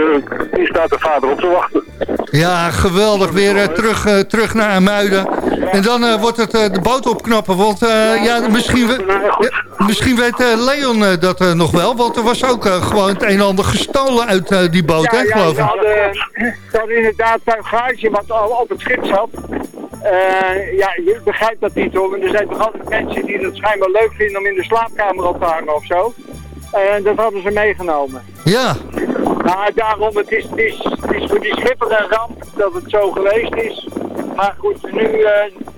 Speaker 12: die staat de vader op te wachten.
Speaker 6: Ja, geweldig. Weer terug, terug naar Muiden. En dan wordt het de boot opknappen. Want ja, misschien, we, misschien weet Leon dat nog wel. Want er was ook gewoon het een en ander gestolen uit die boot,
Speaker 11: ja,
Speaker 6: hè, geloof ik.
Speaker 11: Ja, hadden inderdaad een garage wat al op het schip zat. Ja, je begrijpt dat niet hoor. Er zijn toch altijd mensen die het schijnbaar leuk vinden om in de slaapkamer op te hangen of zo. En dat hadden ze meegenomen.
Speaker 6: Ja.
Speaker 11: Nou, daarom, het is, het, is, het is voor die schipper een ramp dat het zo geweest is. Maar goed, nu, uh,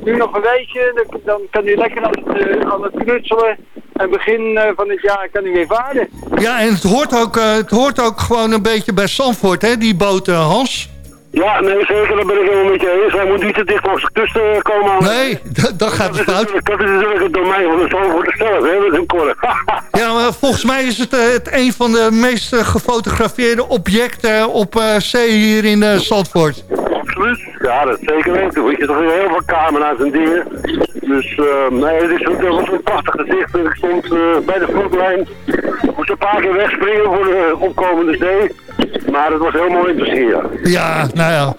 Speaker 11: nu nog een weekje, dan kan hij lekker aan het, uh, aan het knutselen. En begin uh, van het jaar kan hij weer varen.
Speaker 6: Ja, en het hoort ook, het hoort ook gewoon een beetje bij Zandvoort, hè, die boot, Hans?
Speaker 12: Ja, nee, zeker, dat ben ik helemaal met je eens. Hij moet niet te dicht op zijn kust uh, komen.
Speaker 6: Nee, dat gaat het fout.
Speaker 12: Dat is natuurlijk het domein van de Zandvoort zelf, hè, met hun korren.
Speaker 6: ja, maar volgens mij is het, uh, het een van de meest uh, gefotografeerde objecten op zee hier in Zandvoort.
Speaker 12: Absoluut, ja, dat zeker weten. Weet je, toch heel veel camera's en dingen. Dus, nee, het, is, het was een prachtig gezicht. Ik stond bij de vloedlijn. Moest een paar keer wegspringen voor de opkomende zee. Maar het was heel mooi te zien, ja.
Speaker 6: Ja, nou ja.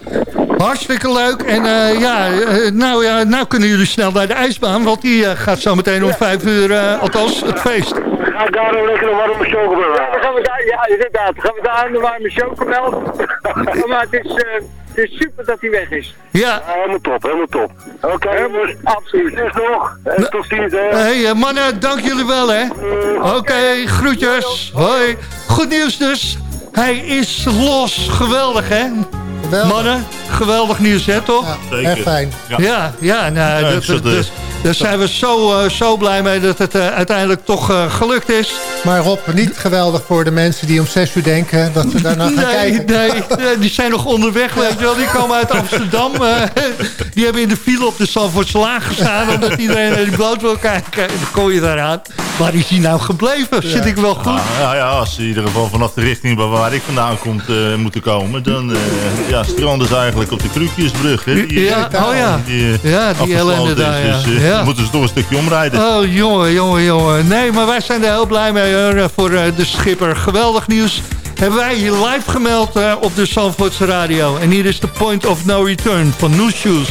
Speaker 6: Hartstikke leuk. En uh, ja, uh, nou, ja, nou kunnen jullie snel naar de ijsbaan. Want die uh, gaat zo meteen om vijf uur, althans het feest.
Speaker 12: Ga daar een lekkere warme chocomel
Speaker 11: Ja, dan gaan we daar, ja, inderdaad. Dan gaan we daar een warme chocomel. maar het is, het is super dat hij weg is.
Speaker 6: Ja.
Speaker 12: helemaal top, helemaal top. Oké, okay, jongens.
Speaker 11: Absoluut.
Speaker 12: Is nog. En tot ziens, hè.
Speaker 6: Hey, mannen, dank jullie wel, hè. Oké, okay, groetjes. Hoi. Goed nieuws dus. Hij is los. Geweldig, hè? Geweldig. Mannen, geweldig nieuws, hè, toch?
Speaker 7: Ja, Zeker. Echt fijn.
Speaker 6: Ja, ja, ja nou, ja, dat, dat, dat, daar zijn we zo, uh, zo blij mee dat het uh, uiteindelijk toch uh, gelukt is.
Speaker 7: Maar Rob, niet geweldig voor de mensen die om 6 uur denken dat ze daarna gaan
Speaker 6: nee,
Speaker 7: kijken.
Speaker 6: Nee, nee, die zijn nog onderweg, weet je wel. Die komen uit Amsterdam. die hebben in de file op de Zandvoortslaag gestaan... omdat iedereen naar die boot wil kijken. En dan kom je daaraan. Waar is hij nou gebleven? Ja. Zit ik wel goed?
Speaker 14: Ja, ja, als ze in ieder geval vanaf de richting waar ik vandaan komt moeten komen... dan ja, stranden ze eigenlijk op de Krukjesbrug. Hè? Die,
Speaker 6: ja, oh ja. Die, ja, die ellende daar, ja.
Speaker 14: Dus, ja. Moeten ze toch een stukje omrijden.
Speaker 6: Oh, jongen, jongen, jongen. Nee, maar wij zijn er heel blij mee hoor, voor uh, de schipper. Geweldig nieuws. Hebben wij hier live gemeld uh, op de Zandvoortse radio. En hier is de Point of No Return van New Shoes.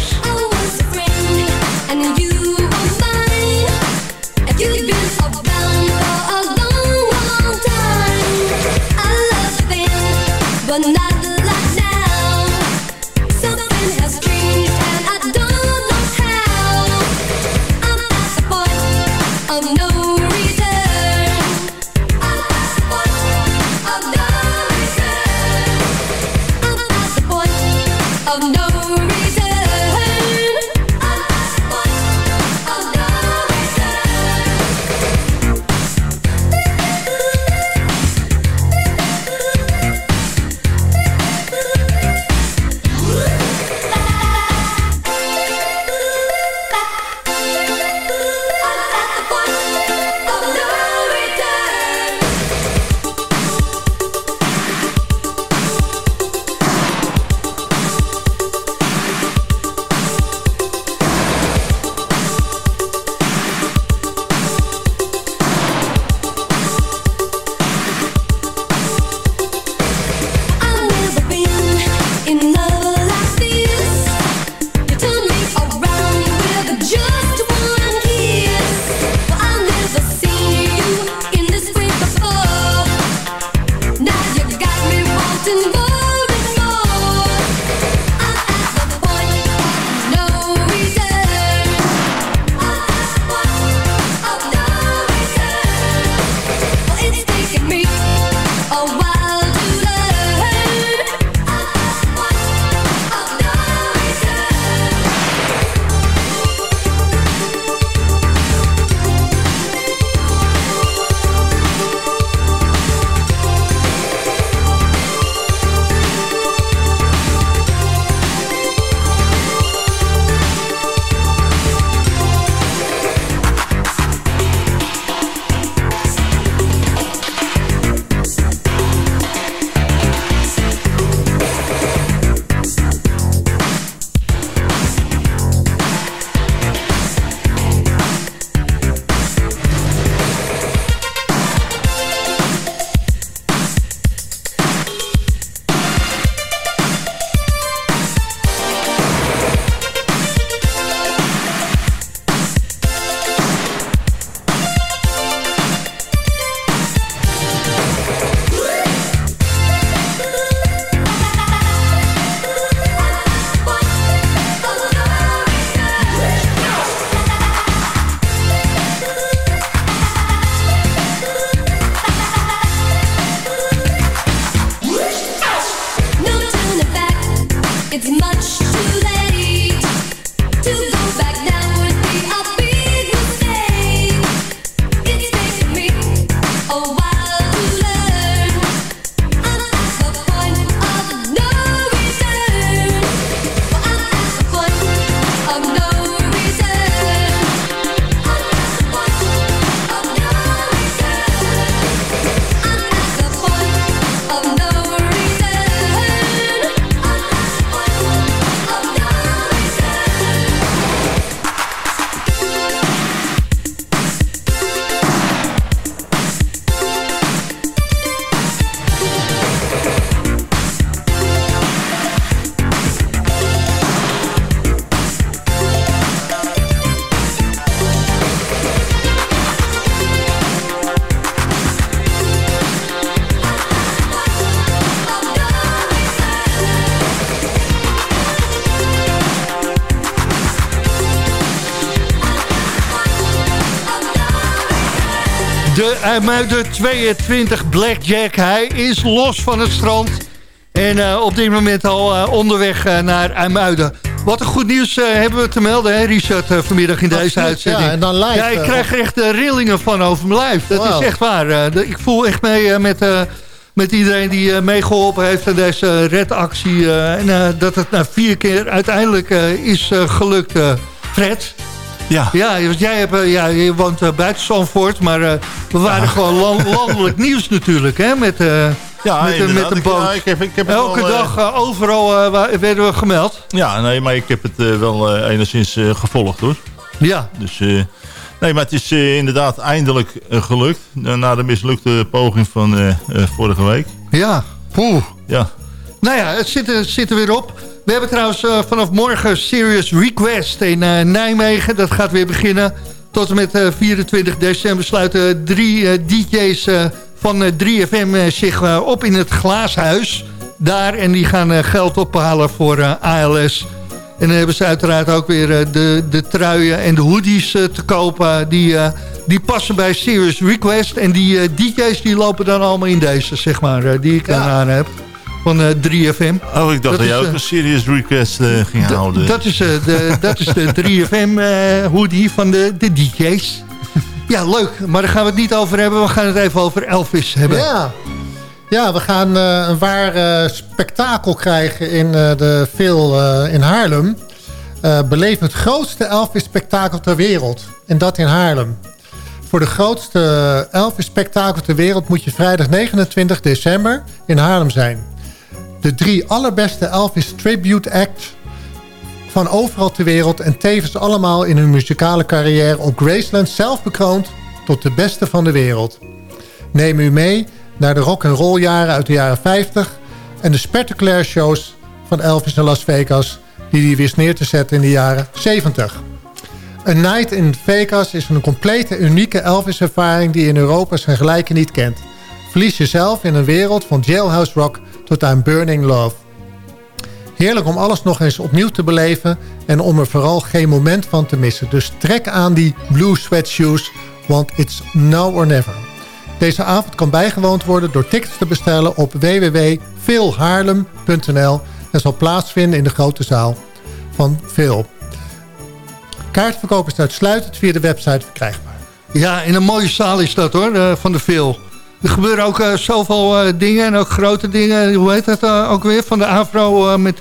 Speaker 6: IJmuiden 22 Blackjack. Hij is los van het strand. En eh, op dit moment al eh, onderweg eh, naar IJmuiden. Wat een goed nieuws hebben we te melden, hè, Richard, vanmiddag in deze uitzending.
Speaker 7: ja, en dan live,
Speaker 6: Ja, ik krijg er echt rillingen van over mijn lijf. Dat is echt waar. Ik voel echt mee met, met iedereen die eh, meegeholpen heeft aan deze redactie. en dat het na vier keer uiteindelijk is gelukt, Fred.
Speaker 14: Ja.
Speaker 6: Ja, want jij hebt, eh, ja, je woont eh, buiten Zandvoort, maar eh, we waren gewoon lan- landelijk nieuws natuurlijk, hè, met,
Speaker 14: Ja,
Speaker 6: met, een- met een boot.
Speaker 14: ja, ik heb- ik heb het
Speaker 6: Elke
Speaker 14: wel,
Speaker 6: dag overal werden we gemeld.
Speaker 14: Ja, nee, maar ik heb het wel enigszins gevolgd hoor.
Speaker 6: Ja.
Speaker 14: Dus, nee, maar het is inderdaad eindelijk gelukt. Na de mislukte poging van vorige week.
Speaker 6: Ja, poeh.
Speaker 14: Ja.
Speaker 6: Nou ja, het zit, het zit er weer op. We hebben trouwens eh, vanaf morgen Serious Request in eh, Nijmegen. Dat gaat weer beginnen. Tot en met eh, 24 december sluiten drie eh, DJ's eh, van eh, 3FM eh, zich eh, op in het Glaashuis. Daar en die gaan eh, geld ophalen voor eh, ALS. En dan hebben ze uiteraard ook weer eh, de, de truien en de hoodies eh, te kopen. Die, eh, die passen bij Serious Request. En die eh, DJ's die lopen dan allemaal in deze, zeg maar, eh, die ik dan aan heb. Van eh, 3FM.
Speaker 14: Oh, ik dacht dat,
Speaker 6: is,
Speaker 14: jij ook
Speaker 6: eh,
Speaker 14: een serious request eh, ging houden.
Speaker 6: Dat is, eh, de, dat is de 3FM eh, hoodie van de, de DJ's. Ja, leuk. Maar daar gaan we het niet over hebben. We gaan het even over Elvis hebben.
Speaker 7: Ja. Ja, we gaan eh, een waar eh, spektakel krijgen in eh, de Phil eh, in Haarlem. Eh beleef het grootste Elvis-spektakel ter wereld. En dat in Haarlem. Voor de grootste Elvis-spektakel ter wereld moet je vrijdag 29 december in Haarlem zijn. De drie allerbeste Elvis Tribute Act van overal ter wereld... en tevens allemaal in hun muzikale carrière op Graceland zelf bekroond... tot de beste van de wereld. Neem u mee naar de rock and roll jaren uit de jaren 50 en de spectaculaire shows van Elvis in Las Vegas die hij wist neer te zetten in de jaren 70. Een night in Vegas is een complete unieke Elvis-ervaring die in Europa zijn gelijke niet kent. Verlies jezelf in een wereld van jailhouse rock tot aan burning love. Heerlijk om alles nog eens opnieuw te beleven en om er vooral geen moment van te missen. Dus trek aan die blue sweatshoes, want it's now or never. Deze avond kan bijgewoond worden door tickets te bestellen op www.veelhaarlem.nl en zal plaatsvinden in de grote zaal van Veel. Kaartverkoop is uitsluitend via de website verkrijgbaar.
Speaker 6: Ja, in een mooie zaal is dat hoor, eh, van de Phil. Er gebeuren ook eh, zoveel eh, dingen en ook grote dingen. Hoe heet dat eh, ook weer? Van de Afro met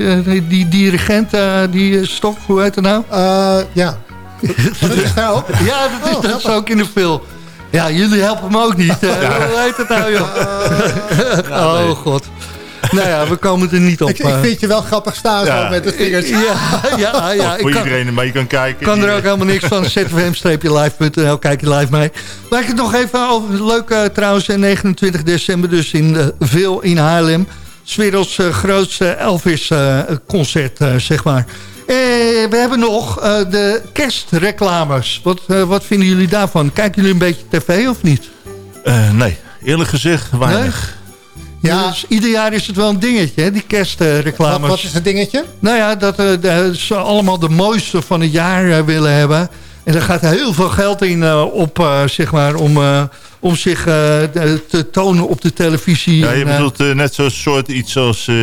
Speaker 6: die, dirigent, die stok. Hoe heet het nou?
Speaker 7: ja. Dat is daar ook?
Speaker 6: Ja, dat is,
Speaker 7: Oh,
Speaker 6: dat is ook in de Phil. Ja, jullie helpen me ook niet.
Speaker 7: Ja.
Speaker 6: Hoe heet het nou, joh?
Speaker 7: Ja, nee.
Speaker 6: oh, god. Nou ja, we komen er niet op.
Speaker 7: Ik, ik
Speaker 6: eh.
Speaker 7: vind je wel grappig staan zo met de vingers.
Speaker 6: Ja, ja, ja.
Speaker 14: Of voor
Speaker 6: ik kan-
Speaker 14: iedereen mee kan kijken.
Speaker 6: kan er ook
Speaker 14: eh,
Speaker 6: helemaal niks van. zfm-live.nl, kijk je live mee. Laat ik het nog even over. Leuk eh, trouwens, eh, 29 december dus in uh, Veel in Haarlem. 's werelds eh, grootste Elvis-concert, zeg maar. Eh, we hebben nog eh, de kerstreclames. Wat, eh, wat vinden jullie daarvan? Kijken jullie een beetje tv of niet?
Speaker 14: eh, nee, eerlijk gezegd weinig.
Speaker 6: Ja. Dus ieder jaar is het wel een dingetje, hè, die kerstreclames.
Speaker 7: Wat, wat is het dingetje?
Speaker 6: Nou ja, dat eh, de- ze allemaal de mooiste van het jaar eh, willen hebben. En er gaat heel veel geld in eh, op, eh, zeg maar, om, eh, om zich eh, te tonen op de televisie.
Speaker 14: Ja, je
Speaker 6: En, eh,
Speaker 14: bedoelt eh, net zo'n soort iets als... eh,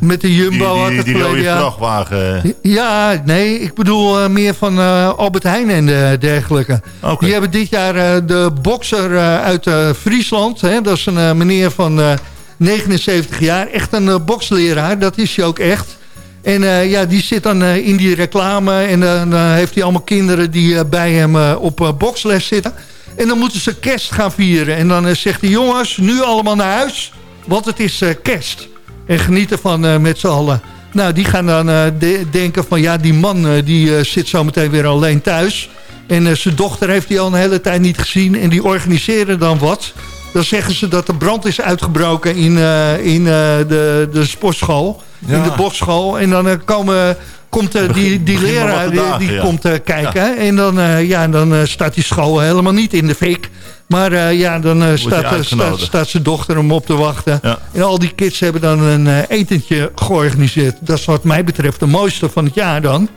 Speaker 6: Met de Jumbo
Speaker 14: die,
Speaker 6: had
Speaker 14: die,
Speaker 6: het
Speaker 14: die rode vrachtwagen.
Speaker 6: Ja, nee, ik bedoel eh, meer van eh, Albert Heijn en de, dergelijke. Die hebben dit jaar eh, de bokser eh, uit eh, Friesland. Hè, dat is een eh, meneer van eh, 79 jaar. Echt een eh, boksleraar, dat is hij ook echt. En eh, ja, die zit dan eh, in die reclame. En dan heeft hij allemaal kinderen die bij hem op boksles zitten. En dan moeten ze kerst gaan vieren. En dan zegt hij, jongens, nu allemaal naar huis. Want het is kerst. En genieten van met z'n allen. Nou, die gaan dan de- denken van... ja, die man die zit zo meteen weer alleen thuis. En zijn dochter heeft hij al een hele tijd niet gezien. En die organiseren dan wat. Dan zeggen ze dat er brand is uitgebroken in, eh, in eh, de, de sportschool. In de bokschool. En dan eh, komen, komt die, die leraar die,
Speaker 14: dagen,
Speaker 6: die
Speaker 14: ja.
Speaker 6: komt kijken. En dan, ja, dan staat die school helemaal niet in de fik. Maar ja, dan staat, staat, staat zijn dochter om op te wachten. En al die kids hebben dan een etentje georganiseerd. Dat is wat mij betreft de mooiste van het jaar dan.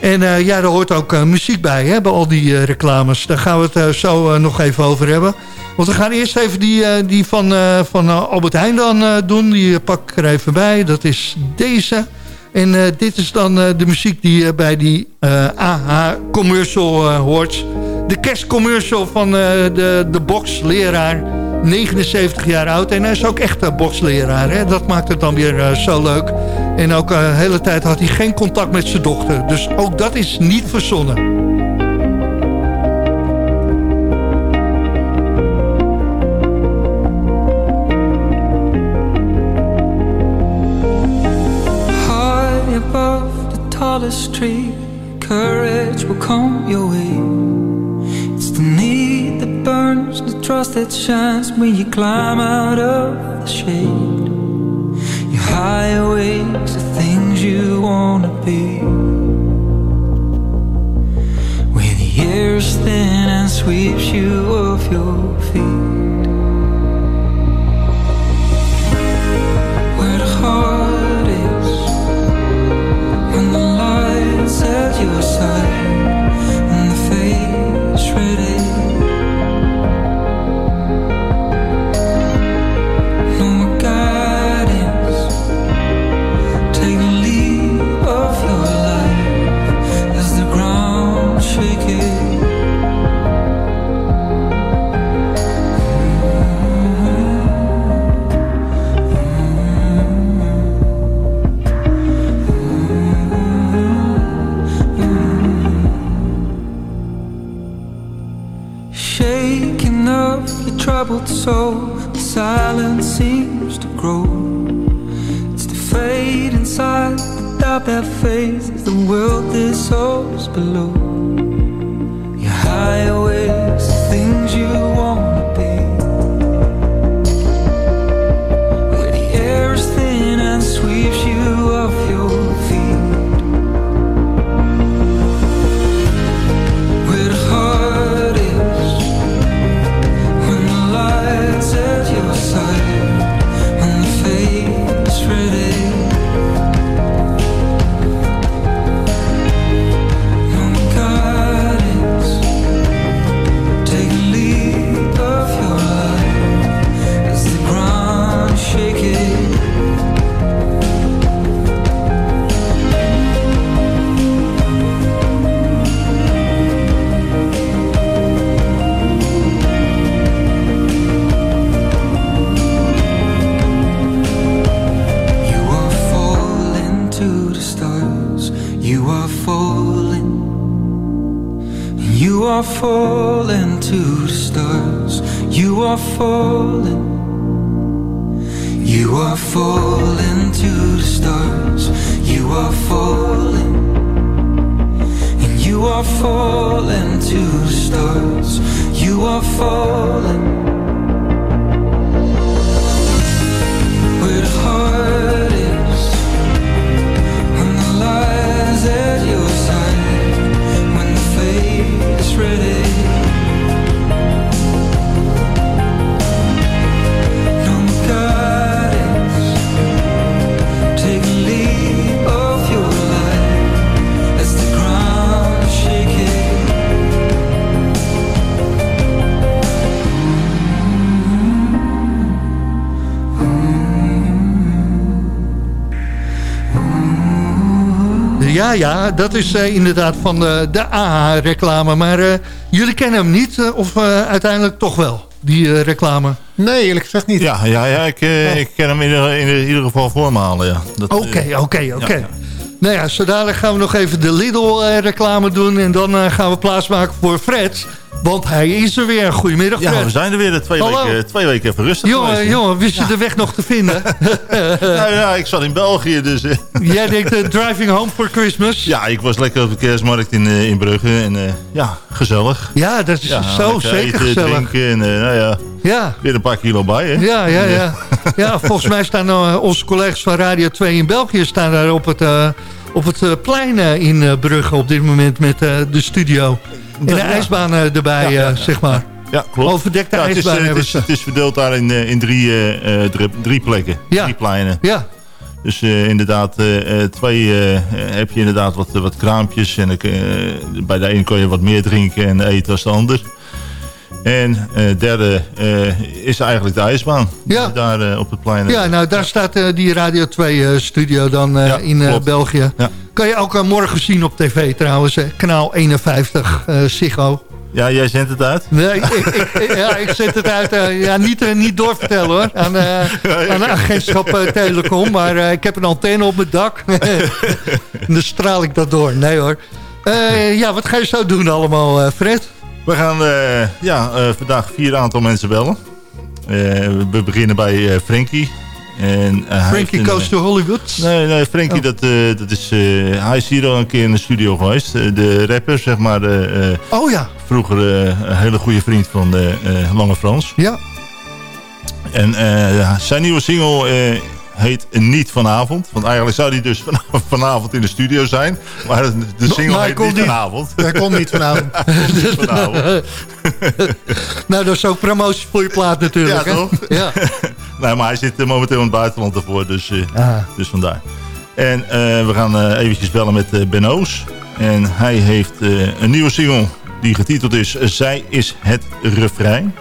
Speaker 6: En ja, er hoort ook muziek bij, hè, bij al die reclames. Daar gaan we het zo nog even over hebben. Want we gaan eerst even die, eh, die van, eh, van eh, Albert Heijn dan doen. Die pak ik er even bij. Dat is deze. En dit is dan de muziek die eh, bij die AH-commercial hoort. De kerstcommercial van de, de boksleraar. 79 jaar oud. En hij is ook echt een boksleraar. Hè? Dat maakt het dan weer zo leuk. En ook de hele tijd had hij geen contact met zijn dochter. Dus ook dat is niet verzonnen.
Speaker 15: Tree, courage will come your way. It's the need that burns, the trust that shines when you climb out of the shade. Your higher ways, the things you wanna be. Where the air is thin and sweeps you off your feet. You are falling. You are falling to the stars. You are falling. You are falling to the stars. You are falling. And you are falling to the stars. You are falling. desert your sun when the fade is ready.
Speaker 6: Ja, ja. Dat is eh, inderdaad van de, de AH-reclame. Maar eh, jullie kennen hem niet, eh, of eh, uiteindelijk toch wel, die eh, reclame?
Speaker 7: Nee, eerlijk gezegd niet.
Speaker 14: Ja, ja, ja ik, eh, ik ken hem in, ieder- in ieder geval voor me halen, ja. Dat,
Speaker 6: Oké,
Speaker 14: eh,
Speaker 6: oké, oké. Nou ja, zo dadelijk gaan we nog even de Lidl-reclame doen. En dan eh, gaan we plaatsmaken voor Fred. Want hij is er weer. Goedemiddag, Fred.
Speaker 14: Ja, we zijn er weer. Twee,
Speaker 6: Hallo.
Speaker 14: weken, twee weken even rustig
Speaker 6: Jongen,
Speaker 14: geweest,
Speaker 6: jongen, wist je de weg nog te vinden?
Speaker 14: nou ja, ik zat in België, dus... eh,
Speaker 6: Jij denkt eh, driving home for Christmas?
Speaker 14: ja, ik was lekker op de kerstmarkt in, eh, in Brugge. En eh, ja, gezellig.
Speaker 6: Ja, dat is
Speaker 14: Ja,
Speaker 6: zo zeker
Speaker 14: eten,
Speaker 6: gezellig.
Speaker 14: drinken en nou ja,
Speaker 6: Ja.
Speaker 14: weer een paar kilo bij, hè?
Speaker 6: Ja, ja, ja. ja, volgens mij staan onze collega's van Radio 2 in België... staan daar op het, eh, op het plein in eh, Brugge op dit moment met eh, de studio. En de
Speaker 14: Ja.
Speaker 6: ijsbaan eh, erbij, eh, zeg maar.
Speaker 14: Ja, klopt.
Speaker 6: Overdekte
Speaker 14: Ja, het, is, eh, het, is,
Speaker 6: ze.
Speaker 14: het is verdeeld daar in, in drie, drie, drie plekken.
Speaker 6: Ja.
Speaker 14: Drie pleinen.
Speaker 6: Ja,
Speaker 14: Dus inderdaad, twee heb je inderdaad wat, wat kraampjes. En bij de een kan je wat meer drinken en eten als de ander. En eh derde eh, is eigenlijk de ijsbaan.
Speaker 6: Ja.
Speaker 14: Daar eh, op het plein.
Speaker 6: ja nou daar staat die Radio 2 eh, studio dan
Speaker 14: Ja,
Speaker 6: in. België.
Speaker 14: Ja.
Speaker 6: Kan je ook morgen zien op tv trouwens. kanaal 51, eh Ziggo.
Speaker 14: Ja, jij zendt het uit?
Speaker 6: Nee, ik, ik, ik- ja, ik zet het uit. ja, niet, niet doorvertellen hoor. Aan, aan de agentschap Telecom. Maar ik heb een antenne op mijn dak. en dan straal ik dat door. Nee hoor. Ja, wat ga je zo doen allemaal, Fred?
Speaker 14: We gaan eh, ja, eh, vandaag vier aantal mensen bellen. Eh, we beginnen bij Frankie. En,
Speaker 6: Frankie Goes to Hollywood.
Speaker 14: Nee, nee Frankie,
Speaker 6: Oh.
Speaker 14: dat, dat is, hij is hier al een keer in de studio geweest. De rapper, zeg maar.
Speaker 6: Oh ja.
Speaker 14: vroeger een hele goede vriend van de, Lange Frans.
Speaker 6: Ja.
Speaker 14: En zijn nieuwe single heet Niet Vanavond. Want eigenlijk zou die dus van- vanavond in de studio zijn. Maar de, de single
Speaker 6: Maar
Speaker 14: heet
Speaker 6: komt
Speaker 14: Niet
Speaker 6: niet.
Speaker 14: Vanavond.
Speaker 7: Hij komt niet vanavond.
Speaker 14: Niet vanavond.
Speaker 6: nou, dat is ook promotie voor je plaat natuurlijk.
Speaker 14: Ja,
Speaker 6: hè?
Speaker 14: toch?
Speaker 6: Ja.
Speaker 14: nee, maar hij zit eh, momenteel in het buitenland ervoor. Dus, eh,
Speaker 6: Ah.
Speaker 14: dus vandaar. En eh, we gaan eh, eventjes bellen met eh, Ben Oos. En hij heeft een nieuwe single die getiteld is Zij is het refrein.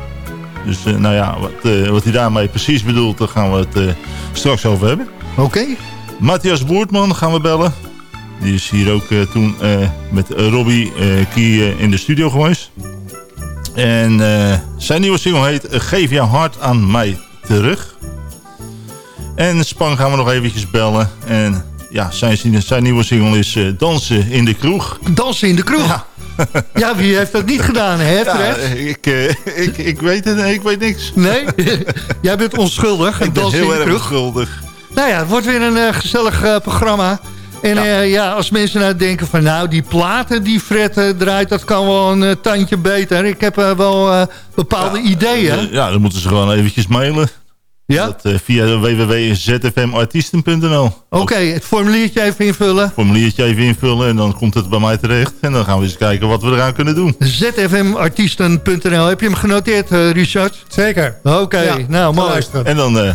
Speaker 14: Dus eh, nou ja, wat, eh, wat hij daarmee precies bedoelt, daar gaan we het eh, straks over hebben.
Speaker 6: Oké.
Speaker 14: Matthias Boertman gaan we bellen. Die is hier ook toen met Robbie eh Kie in de studio geweest. En zijn nieuwe single heet Geef jouw hart aan mij terug. En Span gaan we nog eventjes bellen. En ja, zijn, zijn nieuwe single is Dansen in de kroeg.
Speaker 6: Dansen in de kroeg. Ja. wie heeft dat niet gedaan, hè,
Speaker 14: Ja,
Speaker 6: Fred?
Speaker 14: ik, eh, ik, ik, weet het, ik weet niks.
Speaker 6: Nee? Jij bent onschuldig.
Speaker 14: Ik ben heel erg
Speaker 6: kroeg.
Speaker 14: schuldig.
Speaker 6: Nou ja, het wordt weer een eh, gezellig eh, programma. En ja. ja, als mensen nou denken van nou, die platen die Fred draait, dat kan wel een tandje beter. Ik heb wel bepaalde ideeën.
Speaker 14: Ja, dan moeten ze gewoon eventjes mailen.
Speaker 6: Ja?
Speaker 14: Dat, eh, via www.zfmartiesten.nl
Speaker 6: Oké, het formuliertje even invullen.
Speaker 14: formuliertje even invullen en dan komt het bij mij terecht. En dan gaan we eens kijken wat we eraan kunnen doen.
Speaker 6: zfmartiesten.nl. Heb je hem genoteerd, eh, Richard?
Speaker 7: Zeker.
Speaker 6: Oké,
Speaker 7: Ja,
Speaker 6: nou mooi.
Speaker 14: En dan, eh,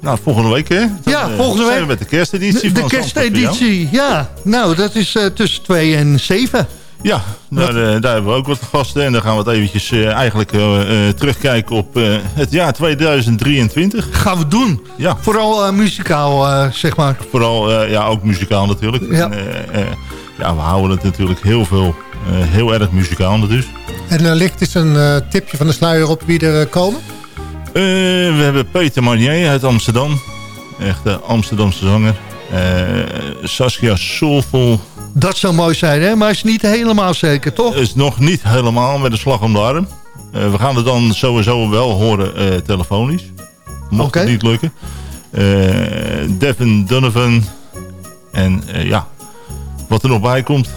Speaker 14: nou, volgende week hè? Dan,
Speaker 6: Ja, volgende
Speaker 14: zijn
Speaker 6: week.
Speaker 14: we met de kersteditie
Speaker 6: De,
Speaker 14: van
Speaker 6: de kersteditie, ja. Nou, dat is eh, tussen 2 en 7.
Speaker 14: Ja, daar, eh, daar hebben we ook wat gasten. En dan gaan we het eventjes eh, eigenlijk eh, terugkijken op het jaar 2023.
Speaker 6: Gaan we doen.
Speaker 14: Ja.
Speaker 6: Vooral muzikaal, zeg maar.
Speaker 14: Vooral, ja, ook muzikaal natuurlijk.
Speaker 6: Ja.
Speaker 14: En, ja, we houden het natuurlijk heel veel, heel erg muzikaal dus.
Speaker 7: En er ligt eens een tipje van de sluier op wie er komen.
Speaker 14: We hebben Peter Marnier uit Amsterdam. Echt de Amsterdamse zanger. Saskia Soulful
Speaker 6: Dat zou mooi zijn, hè? Maar is niet helemaal zeker, toch?
Speaker 14: is nog niet helemaal met een slag om de arm. Eh, we gaan het dan sowieso wel horen eh, telefonisch. Mocht het niet lukken. Eh, Devin Donovan. En ja, wat er nog bij komt,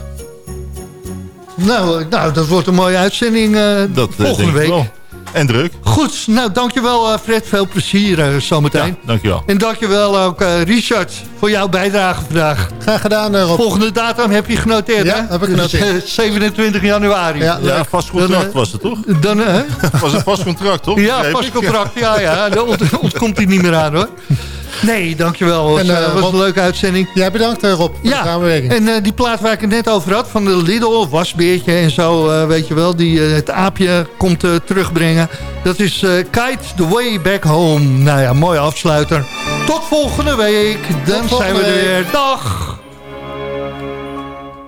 Speaker 6: Nou, nou, dat wordt een mooie uitzending
Speaker 14: dat
Speaker 6: volgende week.
Speaker 14: wel. En druk.
Speaker 6: Goed, nou dankjewel uh, Fred. Veel plezier uh, zometeen.
Speaker 14: Ja, dankjewel.
Speaker 6: En dankjewel ook uh, Richard voor jouw bijdrage vandaag.
Speaker 7: Graag gedaan Rob.
Speaker 6: Volgende datum heb je genoteerd
Speaker 7: ja,
Speaker 6: hè?
Speaker 7: heb ik genoteerd.
Speaker 6: 27 januari.
Speaker 7: Ja,
Speaker 14: ja vast contract dan, was het toch?
Speaker 6: Dan, uh,
Speaker 14: was een vast contract toch?
Speaker 6: Ja, vast contract. Ja, ja. Daar ont ontkomt hij niet meer aan hoor. Nee, dankjewel. Het was, uh, was Rob, een leuke uitzending.
Speaker 7: Jij bedankt Rob voor
Speaker 6: ja,
Speaker 7: de samenwerking.
Speaker 6: En uh, die plaat waar ik het net over had, van de Lidl, wasbeertje en zo, uh, weet je wel, die het aapje komt terugbrengen. Dat is Kite the Way Back Home. Nou ja, mooie afsluiter. Tot volgende week. Dan
Speaker 7: volgende
Speaker 6: zijn we er
Speaker 7: week.
Speaker 6: weer. Dag!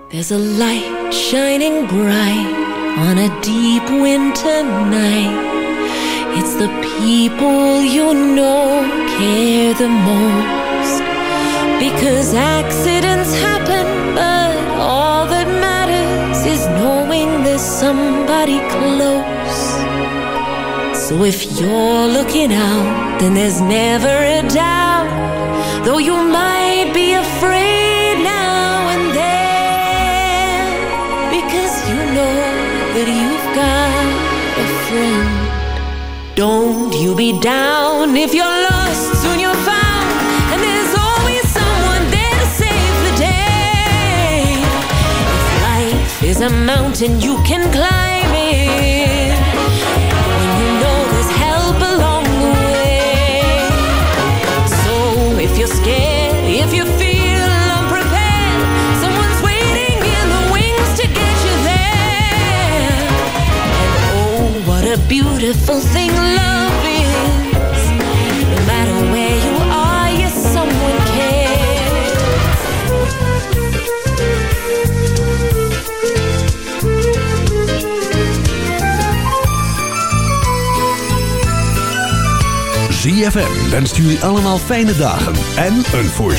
Speaker 16: There's a light shining bright on a deep winter night. It's the people you know care the most. Because accidents happen, but all that matters is knowing there's somebody close. So if you're looking out, then there's never a doubt. Though you might be afraid now and then, because you know that you've got a friend. Don't you be down if you're lost, soon you're found, and there's always someone there to save the day. If life is a mountain, you can climb it. When you know there's help along the way. So if you're scared, if you feel beautiful thing love is. No matter where you are, yes, someone cares.
Speaker 1: ZFM wenst jullie allemaal fijne dagen en een voor